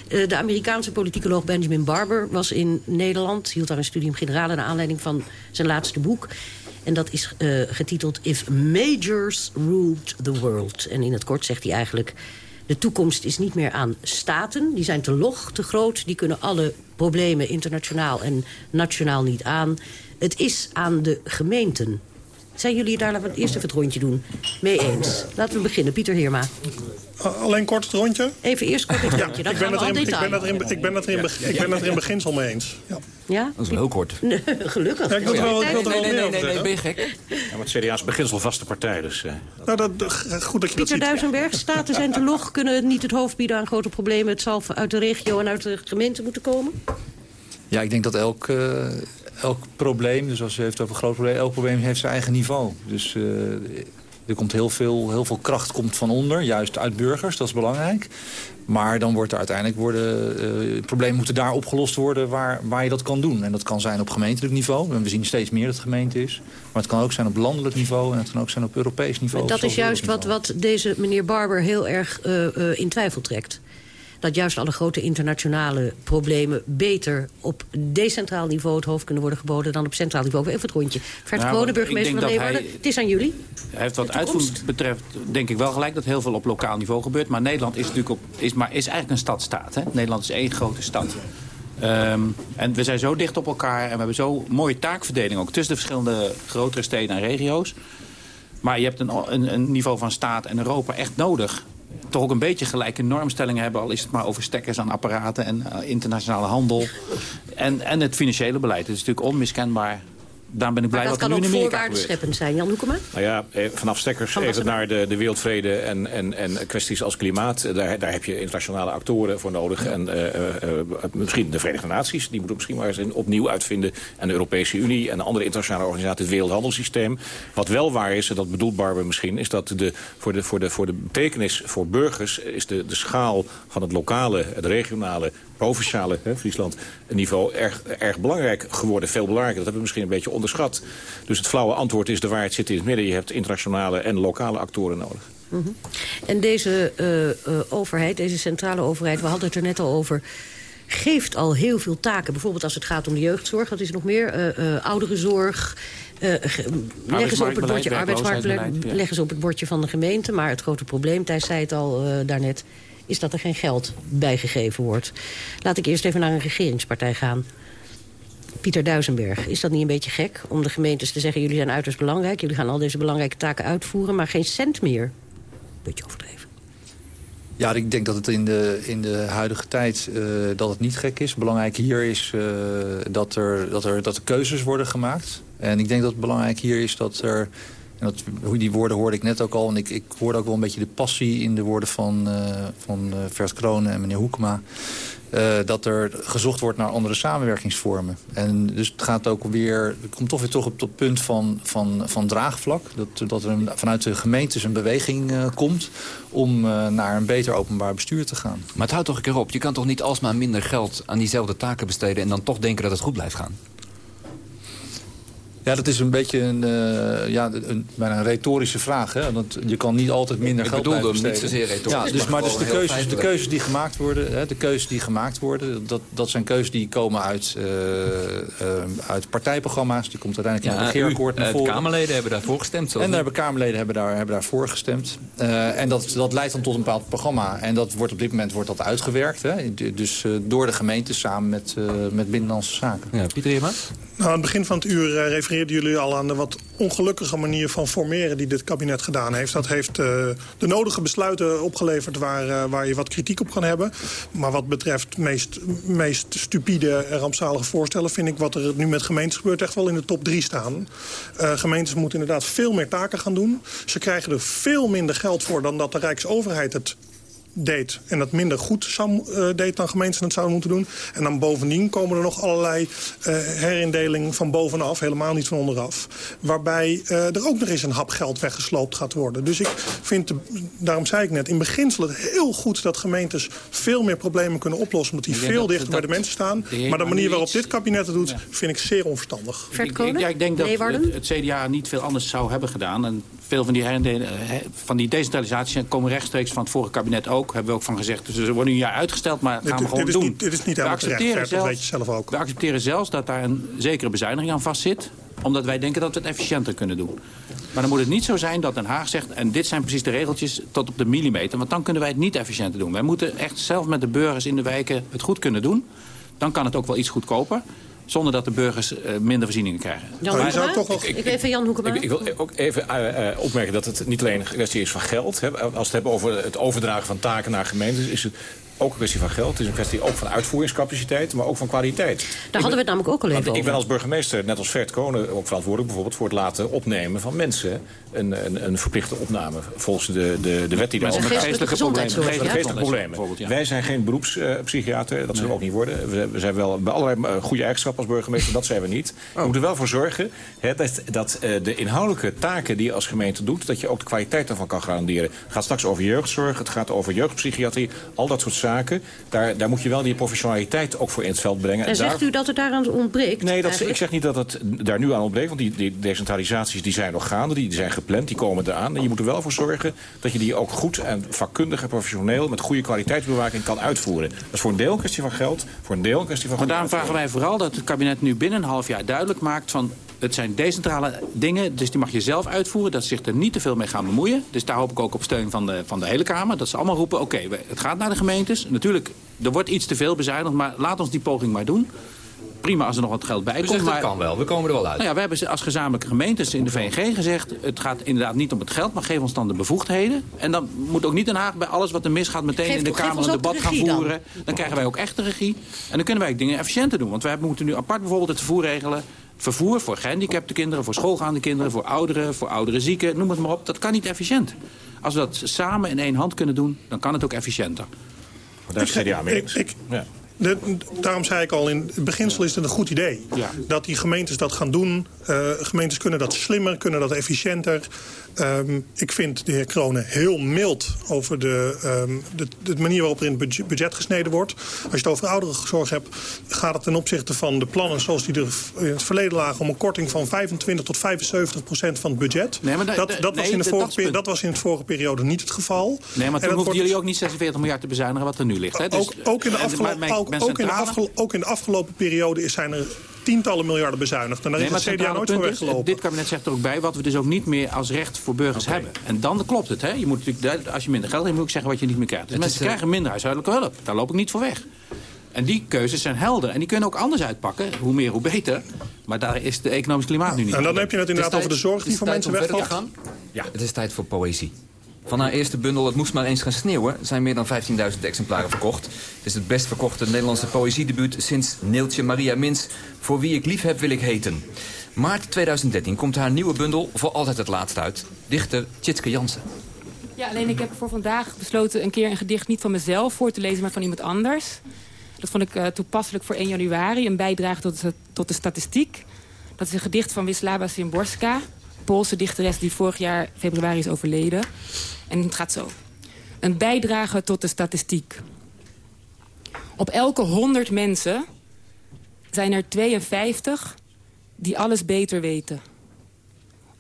De Amerikaanse politicoloog Benjamin Barber was in Nederland. hield daar een studium generale naar aanleiding van zijn laatste boek. En dat is getiteld If Majors Ruled the World. En in het kort zegt hij eigenlijk... de toekomst is niet meer aan staten. Die zijn te log, te groot. Die kunnen alle problemen internationaal en nationaal niet aan. Het is aan de gemeenten. Zijn jullie daar, laten we eerst even het rondje doen, mee eens? Laten we beginnen. Pieter Heerma. Alleen kort het rondje? Even eerst kort het rondje. Dan ik, gaan ben we het al er in, ik, ben het er in, ik, ben het er in, ik ben het er in beginsel mee eens. Ja. Ja? Dat is wel heel kort. Nee, gelukkig. Ja, ik wil er wel, ik wil er wel Nee, nee, meer nee, over nee, ben je gek? Ja, maar het CDA is beginselvaste partij, dus... eh, Nou, dat, goed dat je dat Pieter ziet. Duisenberg, staten zijn te log, kunnen het niet het hoofd bieden aan grote problemen. Het zal uit de regio en uit de gemeente moeten komen. Ja, ik denk dat elk, eh, elk probleem, dus als u heeft over groot probleem... elk probleem heeft zijn eigen niveau. Dus eh, er komt heel veel, heel veel kracht komt van onder, juist uit burgers, dat is belangrijk. Maar dan wordt er uiteindelijk worden, eh, problemen moeten daar opgelost worden waar, waar je dat kan doen. En dat kan zijn op gemeentelijk niveau. En we zien steeds meer dat het gemeente is. Maar het kan ook zijn op landelijk niveau en het kan ook zijn op Europees niveau. dat of is juist wat, wat deze meneer Barber heel erg eh, in twijfel trekt. Dat juist alle grote internationale problemen beter op decentraal niveau het hoofd kunnen worden geboden dan op centraal niveau. Even het rondje. Vert Nou, Kronen, ik burgemeester van Leeuwarden. hij- Het is aan jullie. Hij heeft wat De uitvoering betreft, denk ik wel gelijk dat heel veel op lokaal niveau gebeurt. Maar Nederland is natuurlijk op, is, maar is eigenlijk een stadstaat. Hè? Nederland is één grote stad. Ehm, en we zijn zo dicht op elkaar en we hebben zo mooie taakverdeling ook tussen de verschillende grotere steden en regio's. Maar je hebt een, een, een niveau van staat en Europa echt nodig. Toch ook een beetje gelijke normstellingen hebben, al is het maar over stekkers aan apparaten en eh, internationale handel. En, en het financiële beleid. Het is natuurlijk onmiskenbaar. Daarom ben ik blij dat er kan nu ook in Amerika gebeurt. voorwaardenscheppend zijn. Jan Hoekema? Nou ja, eh, vanaf stekkers Van even naar de, de wereldvrede en, en, en kwesties als klimaat. Eh, Daar, daar heb je internationale actoren voor nodig. En eh, eh, eh, misschien de Verenigde Naties, die moeten misschien maar eens opnieuw uitvinden. En de Europese Unie en de andere internationale organisaties, het wereldhandelssysteem. Wat wel waar is, en dat bedoelt Barber misschien, is dat de, voor, de, voor, de, voor de betekenis voor burgers is de, de schaal van het lokale, het regionale, provinciale hè, Friesland niveau erg, erg belangrijk geworden. Veel belangrijker. Dat hebben we misschien een beetje onderschat. Dus het flauwe antwoord is de waarheid zit in het midden. Je hebt internationale en lokale actoren nodig. Mhm. En deze eh, eh, overheid, deze centrale overheid, we hadden het er net al over... geeft al heel veel taken. Bijvoorbeeld als het gaat om de jeugdzorg, wat is nog meer? Eh, eh, ouderenzorg. eh, ge- leggen ze op het bordje Arbeidsmarktbeleid, werkloosheidsbeleid, ja. Leggen ze op het bordje van de gemeente. Maar het grote probleem, Thijs zei het al daarnet... is dat er geen geld bijgegeven wordt. Laat ik eerst even naar een regeringspartij gaan. Pieter Duisenberg, is dat niet een beetje gek om de gemeentes te zeggen... jullie zijn uiterst belangrijk, jullie gaan al deze belangrijke taken uitvoeren... maar geen cent meer? Beetje overdreven. Ja, ik denk dat het in de, in de huidige tijd eh, dat het niet gek is. Belangrijk hier is eh, dat, er, dat, er, dat er keuzes worden gemaakt. En ik denk dat het belangrijk hier is dat er En dat, die woorden hoorde ik net ook al. En ik, ik hoorde ook wel een beetje de passie in de woorden van, uh, van Vers Kronen en meneer Hoekema. Uh, dat er gezocht wordt naar andere samenwerkingsvormen. En dus het gaat ook weer, het komt toch weer toch op het punt van, van, van draagvlak. Dat, dat er vanuit de gemeentes een beweging komt om naar een beter openbaar bestuur te gaan. Maar het houdt toch een keer op. Je kan toch niet alsmaar minder geld aan diezelfde taken besteden... en dan toch denken dat het goed blijft gaan? Ja, dat is een beetje een, uh, ja, een, bijna een retorische vraag. Hè? Want je kan niet altijd minder ik geld bedoelde hem niet zozeer retorisch. Ja, dus, maar, dus de, keuzes, de keuzes die gemaakt worden, hè, de keuzes die gemaakt worden, dat, dat zijn keuzes die komen uit, uh, uh, uit partijprogramma's. Die komt uiteindelijk ja, in het regeerakkoord naar voren. De Kamerleden hebben daarvoor gestemd. En de Kamerleden hebben, daar, hebben daarvoor gestemd. en dat, dat leidt dan tot een bepaald programma. En dat wordt op dit moment wordt dat uitgewerkt. Hè? Dus door de gemeente samen met, met Binnenlandse Zaken. Ja, Pieter Heerma? Nou, aan het begin van het uur uh, refereerden jullie al aan de wat ongelukkige manier van formeren die dit kabinet gedaan heeft. Dat heeft uh, de nodige besluiten opgeleverd waar, uh, waar je wat kritiek op kan hebben. Maar wat betreft meest, meest stupide en rampzalige voorstellen vind ik wat er nu met gemeentes gebeurt echt wel in de top drie staan. gemeentes moeten inderdaad veel meer taken gaan doen. Ze krijgen er veel minder geld voor dan dat de Rijksoverheid het deed. En dat minder goed zou, uh, deed dan gemeenten het zouden moeten doen. En dan bovendien komen er nog allerlei uh, herindelingen van bovenaf. Helemaal niet van onderaf. Waarbij uh, er ook nog eens een hap geld weggesloopt gaat worden. Dus ik vind, de, daarom zei ik net, in beginsel het heel goed dat gemeentes veel meer problemen kunnen oplossen. Omdat die veel dichter bij de mensen staan. De maar de manier waarop dit kabinet het doet, ja. vind ik zeer onverstandig. Ik, ik, ja, ik denk dat het, het, CDA niet veel anders zou hebben gedaan. En veel van die, van die decentralisatie komen rechtstreeks van het vorige kabinet ook. Hebben we ook van gezegd. Dus ze worden een jaar uitgesteld, maar gaan dit, we gewoon dit doen. Niet, dit is niet helemaal terecht, zelfs, dat weet je zelf ook. We accepteren zelfs dat daar een zekere bezuiniging aan vastzit. Omdat wij denken dat we het efficiënter kunnen doen. Maar dan moet het niet zo zijn dat Den Haag zegt... en dit zijn precies de regeltjes tot op de millimeter. Want dan kunnen wij het niet efficiënter doen. Wij moeten echt zelf met de burgers in de wijken het goed kunnen doen. Dan kan het ook wel iets goedkoper zonder dat de burgers uh, minder voorzieningen krijgen. Jan maar zou toch ik, ik, ik, even Jan Hoekema. Ik, ik, wil ook even uh, uh, opmerken dat het niet alleen een kwestie is van geld. Hè. Als we het hebben over het overdragen van taken naar gemeentes... is het ook een kwestie van geld. Het is een kwestie ook van uitvoeringscapaciteit, maar ook van kwaliteit. Daar ik hadden we het namelijk ook al even Ik over. ben als burgemeester, net als Vert Konen, ook verantwoordelijk bijvoorbeeld voor het laten opnemen van mensen. Een, een, een verplichte opname volgens de, de, de wet die daar Met geestelijke problemen. Geestelijke problemen. Ja. Wij zijn geen beroepspsychiater, dat zullen we ook niet worden. We, we zijn wel bij allerlei goede eigenschappen als burgemeester, dat zijn we niet. We moeten er wel voor zorgen hè, dat, dat uh, de inhoudelijke taken die je als gemeente doet, dat je ook de kwaliteit daarvan kan garanderen. Het gaat straks over jeugdzorg, het gaat over jeugdpsychiatrie, al dat soort zaken. Daar, daar moet je wel die professionaliteit ook voor in het veld brengen. En zegt daar... u dat het daaraan ontbreekt? Nee, dat, ik zeg niet dat het daar nu aan ontbreekt. Want die, die decentralisaties die zijn nog gaande, die, die zijn gepland, die komen eraan. En je moet er wel voor zorgen dat je die ook goed en vakkundig en professioneel... met goede kwaliteitsbewaking kan uitvoeren. Dat is voor een deel een kwestie van geld, voor een deel een kwestie van... Maar daarom vragen wij vooral dat het kabinet nu binnen een half jaar duidelijk maakt... van het zijn decentrale dingen, dus die mag je zelf uitvoeren. Dat ze zich er niet te veel mee gaan bemoeien. Dus daar hoop ik ook op steun van de, van de hele Kamer. Dat ze allemaal roepen, oké, okay, het gaat naar de gemeentes. Natuurlijk, er wordt iets te veel bezuinigd, maar laat ons die poging maar doen. Prima als er nog wat geld bij dus komt. Maar dat kan wel, we komen er wel uit. Nou ja, we hebben als gezamenlijke gemeentes in de VNG gezegd... het gaat inderdaad niet om het geld, maar geef ons dan de bevoegdheden. En dan moet ook niet Den Haag bij alles wat er misgaat... meteen geef, in de Kamer een debat gaan voeren. Dan. dan krijgen wij ook echt de regie. En dan kunnen wij ook dingen efficiënter doen. Want wij moeten nu apart bijvoorbeeld het vervoer regelen vervoer voor gehandicapte kinderen, voor schoolgaande kinderen, voor ouderen, voor oudere zieken, noem het maar op. Dat kan niet efficiënt. Als we dat samen in één hand kunnen doen, dan kan het ook efficiënter. Daar is CDA mee ik, ik, ja. De, daarom zei ik al, in het beginsel is het een goed idee. Ja. Dat die gemeentes dat gaan doen. Uh, gemeentes kunnen dat slimmer, kunnen dat efficiënter. Um, ik vind de heer Kronen heel mild over de, um, de, de, manier waarop er in het budget gesneden wordt. Als je het over ouderenzorg hebt, gaat het ten opzichte van de plannen zoals die er in het verleden lagen... om een korting van 25 tot 75 procent van het budget. Nee, maar dat, dat, nee, was in de vorige, dat, dat was in de vorige periode niet het geval. Nee, maar toen hoefden jullie ook niet 46 miljard te bezuinigen wat er nu ligt. Hè? Dus, ook, ook, in de afgelopen, ook, ook, in de afgelo ook in de afgelopen periode zijn er tientallen miljarden bezuinigd. En daar nee, is het CDA nooit voor weggelopen. Dit kabinet zegt er ook bij wat we dus ook niet meer als recht voor burgers okay. hebben. En dan klopt het. Hè? Je moet natuurlijk, als je minder geld hebt, moet je ook zeggen wat je niet meer krijgt. Dus het mensen is, krijgen minder huishoudelijke hulp. Daar loop ik niet voor weg. En die keuzes zijn helder. En die kunnen ook anders uitpakken. Hoe meer, hoe beter. Maar daar is de economisch klimaat nu niet. En dan heb je het inderdaad het over de zorg die voor mensen wegvalt. Ja, het is tijd voor poëzie. Van haar eerste bundel Het moest maar eens gaan sneeuwen... zijn meer dan 15.000 exemplaren verkocht. Het is het best verkochte Nederlandse poëziedebuut... sinds Neeltje Maria Mins... Voor wie ik lief heb wil ik heten. Maart 2013 komt haar nieuwe bundel voor altijd het laatst uit. Dichter Tjitske Jansen. Ja, alleen ik heb voor vandaag besloten een keer een gedicht niet van mezelf voor te lezen, maar van iemand anders. Dat vond ik uh, toepasselijk voor 1 januari, een bijdrage tot de, tot de statistiek. Dat is een gedicht van Wisława Szymborska, Poolse dichteres die vorig jaar februari is overleden. En het gaat zo. Een bijdrage tot de statistiek. Op elke 100 mensen zijn er 52 die alles beter weten.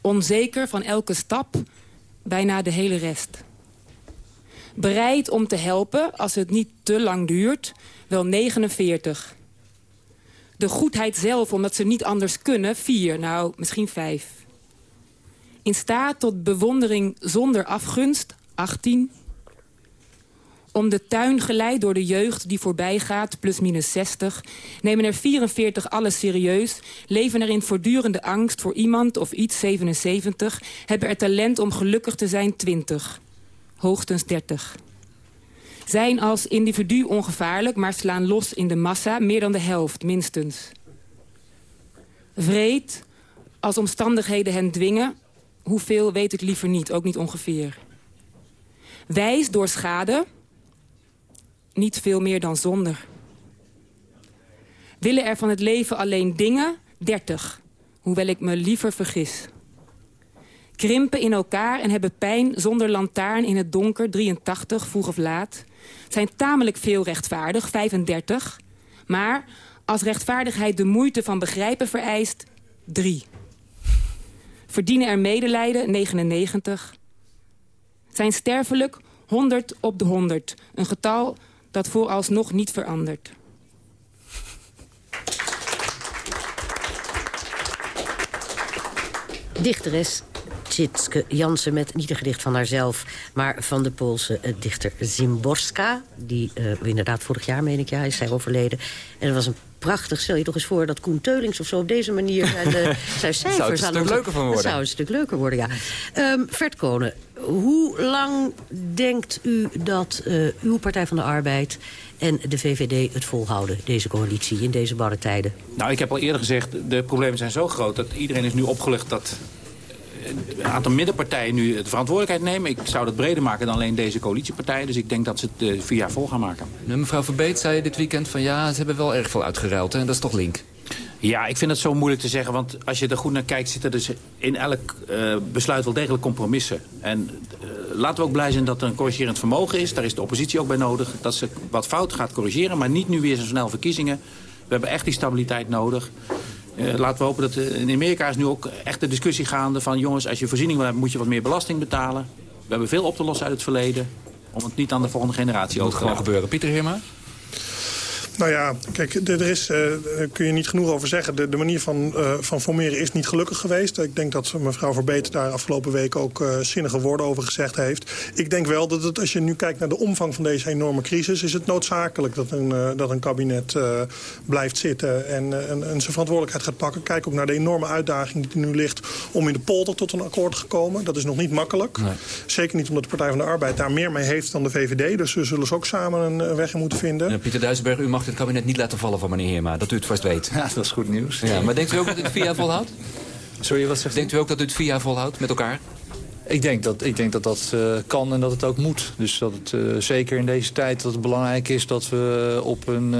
Onzeker van elke stap, bijna de hele rest. Bereid om te helpen als het niet te lang duurt, wel 49. De goedheid zelf, omdat ze niet anders kunnen, 4, nou misschien 5. In staat tot bewondering zonder afgunst, 18. Om de tuin geleid door de jeugd die voorbij gaat, plus minus 60... nemen er 44 alles serieus, leven er in voortdurende angst voor iemand of iets 77... hebben er talent om gelukkig te zijn 20, hoogstens 30. Zijn als individu ongevaarlijk, maar slaan los in de massa... meer dan de helft, minstens. Vreed, als omstandigheden hen dwingen... hoeveel weet ik liever niet, ook niet ongeveer. Wijs door schade niet veel meer dan zonder. Willen er van het leven alleen dingen? 30, hoewel ik me liever vergis. Krimpen in elkaar en hebben pijn zonder lantaarn in het donker, 83, vroeg of laat. Zijn tamelijk veel rechtvaardig, 35. Maar als rechtvaardigheid de moeite van begrijpen vereist, 3. Verdienen er medelijden, 99. Zijn sterfelijk, 100 op de 100. Een getal dat vooralsnog niet verandert. Dichteres Tjitske Jansen met niet een gedicht van haarzelf... maar van de Poolse uh, dichter Zimborska. Die uh, inderdaad vorig jaar, meen ik, ja, is zij overleden. En dat was een prachtig. Stel je toch eens voor dat Koen Teulings of zo op deze manier... zijn, uh, zijn cijfers zou het een stuk leuker van worden. Dat zou een stuk leuker worden, ja. Um, Vert Konen, hoe lang denkt u dat uh, uw Partij van de Arbeid en de VVD het volhouden, deze coalitie, in deze barre tijden? Nou, ik heb al eerder gezegd, de problemen zijn zo groot... dat iedereen is nu opgelucht dat een aantal middenpartijen nu de verantwoordelijkheid nemen. Ik zou dat breder maken dan alleen deze coalitiepartijen. Dus ik denk dat ze het uh, vier jaar vol gaan maken. Mevrouw Verbeet zei dit weekend van ja, ze hebben wel erg veel uitgeruild. Hè? En dat is toch link? Ja, ik vind het zo moeilijk te zeggen. Want als je er goed naar kijkt, zitten er dus in elk uh, besluit wel degelijk compromissen. En uh, laten we ook blij zijn dat er een corrigerend vermogen is. Daar is de oppositie ook bij nodig. Dat ze wat fout gaat corrigeren, maar niet nu weer zo snel verkiezingen. We hebben echt die stabiliteit nodig. Uh, laten we hopen dat uh, in Amerika is nu ook echt de discussie gaande van... jongens, als je voorziening wil hebben, moet je wat meer belasting betalen. We hebben veel op te lossen uit het verleden. Om het niet aan de volgende generatie over te gewoon gebeuren. Pieter Heerma? Nou ja, kijk, er is, uh, kun je niet genoeg over zeggen. De, de manier van, uh, van formeren is niet gelukkig geweest. Ik denk dat mevrouw Verbeter daar afgelopen week ook uh, zinnige woorden over gezegd heeft. Ik denk wel dat het, als je nu kijkt naar de omvang van deze enorme crisis... is het noodzakelijk dat een, dat een kabinet blijft zitten en, en, en, zijn verantwoordelijkheid gaat pakken. Kijk ook naar de enorme uitdaging die er nu ligt om in de polder tot een akkoord te komen. Dat is nog niet makkelijk. Nee. Zeker niet omdat de Partij van de Arbeid daar meer mee heeft dan de VVD. Dus we zullen ze ook samen een weg in moeten vinden. Ja, Pieter Duisenberg, u mag het kabinet niet laten vallen van meneer Heerma. Dat u het vast weet. Ja, dat is goed nieuws. Ja, maar denkt u ook dat u het jaar volhoudt? Sorry, wat zegt Denkt u ook dat u het jaar volhoudt met elkaar? Ik denk dat ik denk dat, dat uh, kan en dat het ook moet. Dus dat het uh, zeker in deze tijd dat het belangrijk is... dat we op een,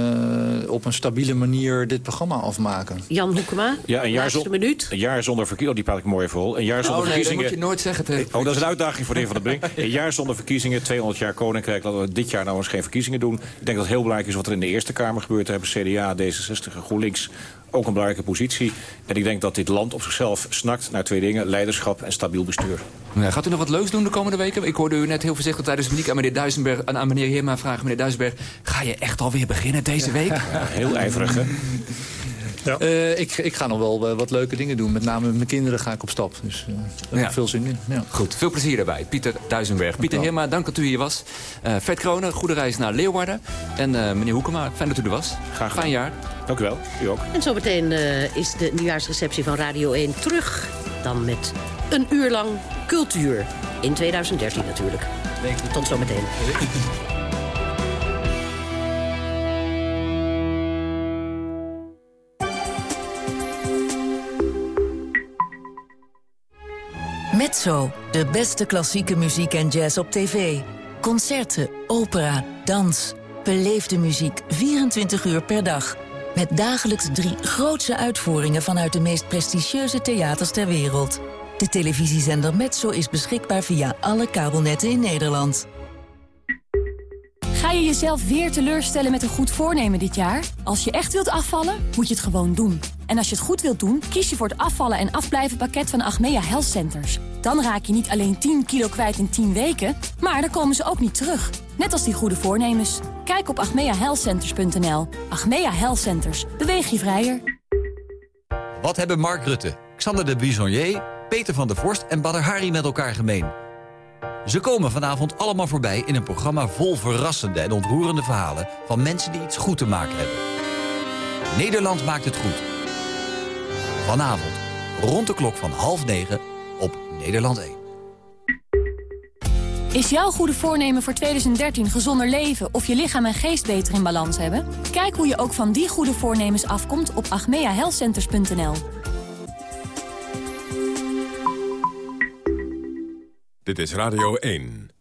uh, op een stabiele manier dit programma afmaken. Jan Hoekema, ja, een jaar laatste minuut. Een jaar zonder verkiezingen, oh, die praat ik mooi vol. Een jaar zonder oh, nee, verkiezingen. dat moet je nooit zeggen. Tegen oh, dat is een uitdaging voor de heer Van der Brink. Een jaar zonder verkiezingen, 200 jaar Koninkrijk. Laten we dit jaar nou eens geen verkiezingen doen. Ik denk dat het heel belangrijk is wat er in de Eerste Kamer gebeurt. Hebben CDA, D66 en GroenLinks ook een belangrijke positie. En ik denk dat dit land op zichzelf snakt naar twee dingen. Leiderschap en stabiel bestuur. Ja, gaat u nog wat leuks doen de komende weken? Ik hoorde u net heel voorzichtig tijdens de muziek aan meneer Duisenberg... aan, aan meneer Heerma vragen. Meneer Duisenberg, ga je echt alweer beginnen deze week? Ja, heel ijverig, hè? Ja. Uh, ik, ik ga nog wel uh, wat leuke dingen doen. Met name met mijn kinderen ga ik op stap. Dus uh, daar heb ik veel zin in. Ja. Goed, veel plezier daarbij. Pieter Duisenberg. Pieter Heerma, dank dat u hier was. Vet Kronen, goede reis naar Leeuwarden. En meneer Hoekema, fijn dat u er was. Graag Fijn jaar. Dank u wel. U ook. En zometeen is de nieuwjaarsreceptie van Radio 1 terug. Dan met een uur lang cultuur. In 2013 natuurlijk. Tot zometeen. Mezzo, de beste klassieke muziek en jazz op tv. Concerten, opera, dans. Beleefde muziek 24 uur per dag. Met dagelijks drie grootse uitvoeringen vanuit de meest prestigieuze theaters ter wereld. De televisiezender Metso is beschikbaar via alle kabelnetten in Nederland. Ga je jezelf weer teleurstellen met een goed voornemen dit jaar? Als je echt wilt afvallen, moet je het gewoon doen. En als je het goed wilt doen, kies je voor het afvallen en afblijven pakket van Achmea Health Centers. Dan raak je niet alleen 10 kilo kwijt in 10 weken, maar dan komen ze ook niet terug. Net als die goede voornemens. Kijk op achmeahealthcenters.nl. Achmea Health Centers. Beweeg je vrijer. Wat hebben Mark Rutte, Xander de Bisonnier, Peter van der Vorst en Badr Hari met elkaar gemeen? Ze komen vanavond allemaal voorbij in een programma vol verrassende en ontroerende verhalen... van mensen die iets goed te maken hebben. Nederland maakt het goed. Vanavond, rond de klok van half negen, op Nederland 1. Is jouw goede voornemen voor 2013 gezonder leven of je lichaam en geest beter in balans hebben? Kijk hoe je ook van die goede voornemens afkomt op agmeahealthcenters.nl. Dit is Radio 1.